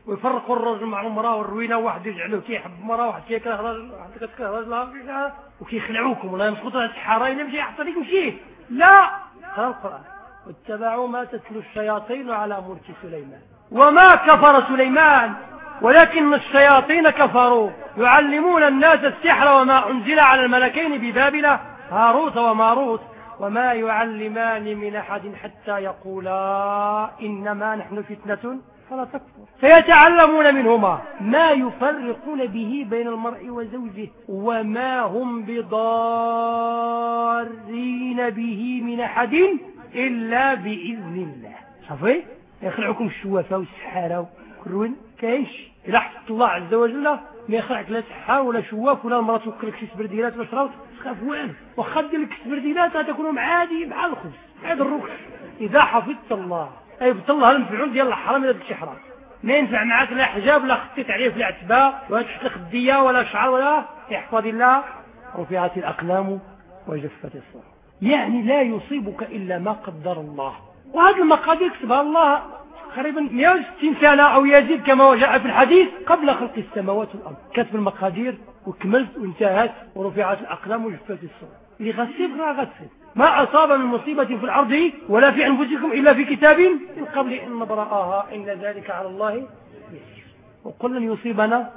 ويفرقوا الرجل مع المرأة والروينة واحد يجعلوه كيحب مراه واحد كيكره راجل واحد كتكره راجل وكيخلعوكم ولا يمسكوا السحاره إلا مشي مشيه لا. قرأ القرآن. واتبعوا ما تتلو الشياطين على ملك سليمان. وما كفر سليمان ولكن الشياطين كفروا. يعلمون الناس السحر وما أنزل على الملكين ببابل هاروت وماروت. وما يعلمان من أحد حتى يقولا إنما نحن فتنة فلا تكفر. فيتعلمون منهما ما يفرقون به بين المرء وزوجه وما هم بضارين به من أحد إلا بإذن الله. صافي؟ يخلعكم الشوافة والسحارة وكروين كاينش؟ إذا حفظت الله عز وجل ما يخلعك لا سحار ولا شواف ولا المرأة توكل لك شي سبرديلات باش راوت واخا دير لك سبرديلات غتكونوا عادي مع الخبز عاد الركش إذا حفظت الله. أي الله المفعول ديال الحرام داكشي حرام. ما ينفع معاك لا حجاب لا خطيت عليه في العتبة ولا تحت خدية ولا شعر ولا احفظ الله. رفعت الأقلام وجفت الصحف. يعني لا يصيبك إلا ما قدر الله. وهذه المقادير كتبها الله تقريبا 160 سنة أو يزيد كما جاء في الحديث قبل خلق السماوات والأرض. كتب المقادير وكملت وانتهت ورفعت الأقلام وجفت الصحف اللي غتصيب راه غتصيب ما أصاب من مصيبة في الأرض ولا في أنفسكم إلا في كتاب من قبل أن نبرأها. إن ذلك على الله يسير. وقل لن يصيبنا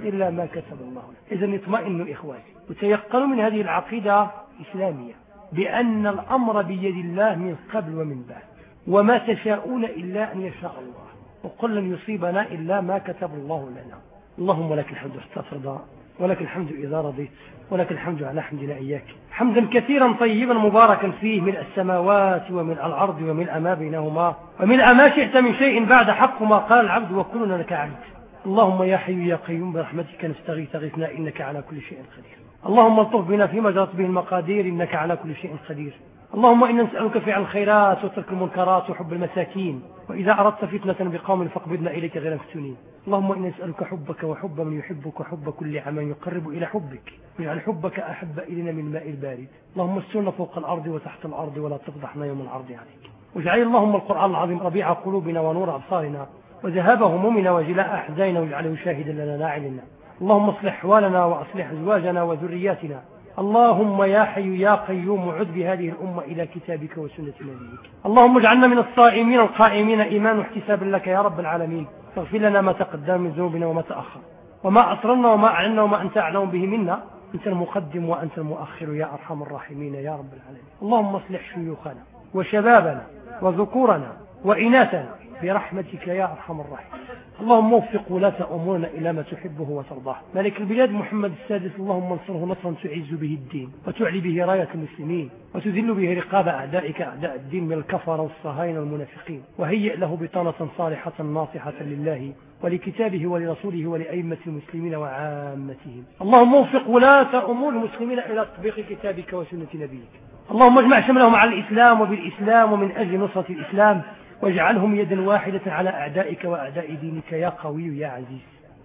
إلا ما كتب الله إذا اطمئنوا إخواني. وتيقنوا من هذه العقيدة الإسلامية بأن الأمر بيد الله من قبل ومن بعد. وما تشاءون إلا أن يشاء الله. وقل لن يصيبنا إلا ما كتب الله لنا. اللهم لك الحمد استفرض ولك الحمد إذا رضيت ولك الحمد على حمدنا إياك. حمدا كثيرا طيبا مباركا فيه من السماوات ومن الأرض ومن ما بينهما ومن ما شئت من شيء بعد حق ما قال العبد وكلنا لك عبد. اللهم يا حي يا قيوم برحمتك نستغيث غثنا إنك على كل شيء قدير. اللهم الطف بنا فيما جرت به المقادير إنك على كل شيء قدير. اللهم إنا نسألك فعل الخيرات وترك المنكرات وحب المساكين وإذا أردت فتنة بقوم فاقبضنا إليك غير مفتونين. اللهم إنا نسألك حبك وحب من يحبك وحب كل عمل يقرب إلى حبك واجعل حبك أحب إلينا من الماء البارد. اللهم استرنا فوق الأرض وتحت الأرض ولا تفضحنا يوم العرض عليك. واجعل اللهم القرآن العظيم ربيع قلوبنا ونور أبصارنا وذهاب همومنا وجلاء أحزاننا واجعله شاهدا لنا لا علنا اللهم اصلح أحوالنا وأصلح أزواجنا وذرياتنا. اللهم يا حي يا قيوم عد بهذه الأمة إلى كتابك وسنة نبيك. اللهم اجعلنا من الصائمين القائمين إيمان واحتسابا لك يا رب العالمين. فاغفر لنا ما تقدم من ذنوبنا وما تأخر. وما أسررنا وما أعلنا وما أنت أعلم به منا. أنت المقدم وأنت المؤخر يا أرحم الراحمين يا رب العالمين. اللهم اصلح شيوخنا وشبابنا وذكورنا وإناثنا برحمتك يا أرحم الراحمين. اللهم وفق ولاة أمورنا إلى ما تحبه وترضاه. ملك البلاد محمد السادس اللهم انصره نصرا تعز به الدين وتعلي به راية المسلمين وتذل به رقاب أعدائك أعداء الدين من الكفر والصهاينة المنافقين وهيئ له بطانة صالحة ناصحة لله ولكتابه ولرسوله ولأئمة المسلمين وعامتهم. اللهم وفق ولاة أمور المسلمين إلى تطبيق كتابك وسنة نبيك. اللهم اجمع شملهم على الإسلام وبالإسلام ومن أجل نصرة الإسلام. واجعلهم يدا واحدة على أعدائك وأعداء دينك يا قوي يا عزيز.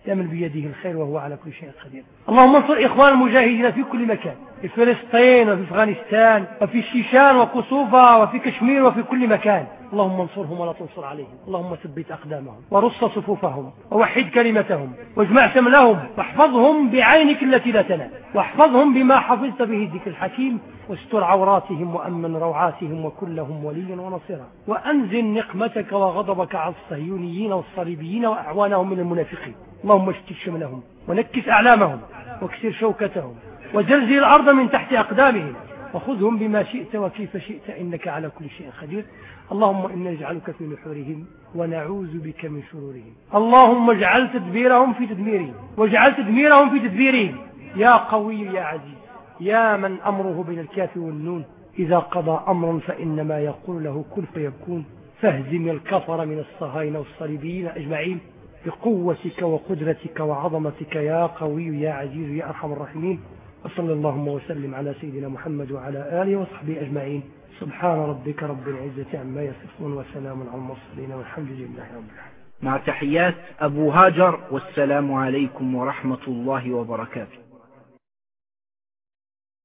يا بيده الخير وهو على كل شيء قدير. اللهم انصر إخوان المجاهدين في كل مكان في فلسطين وفي أفغانستان وفي الشيشان وكسوفا وفي كشمير وفي كل مكان. اللهم انصرهم ولا تنصر عليهم. اللهم ثبت أقدامهم ورص صفوفهم ووحد كلمتهم واجمع شملهم واحفظهم بعينك التي لا تنام واحفظهم بما حفظت به الذكر الحكيم. واستر عوراتهم وأمن روعاتهم وكلهم وليا ونصيرا وأنزل نقمتك وغضبك على الصهيونيين والصليبيين وأعوانهم من المنافقين. اللهم اشتت شملهم ونكس أعلامهم واكسر شوكتهم وزلزل الأرض من تحت أقدامهم. وخذهم بما شئت وكيف شئت إنك على كل شيء قدير. اللهم إنا نجعلك في نحورهم ونعوذ بك من شرورهم. اللهم اجعل تدبيرهم في تدميرهم واجعل تدميرهم في تدبيرهم. يا قوي يا عزيز يا من أمره بين الكاف والنون. إذا قضى أمرا فإنما يقول له كن فيكون. فاهزم الكفر من الصهاينة والصليبيين أجمعين. بقوتك وقدرتك وعظمتك يا قوي يا عزيز يا أرحم الراحمين. وصلى اللهم وسلم على سيدنا محمد وعلى آله وصحبه أجمعين. سبحان ربك رب العزة عما يصفون وسلام على المرسلين والحمد لله رب العالمين. مع تحيات أبو هاجر والسلام عليكم ورحمة الله وبركاته.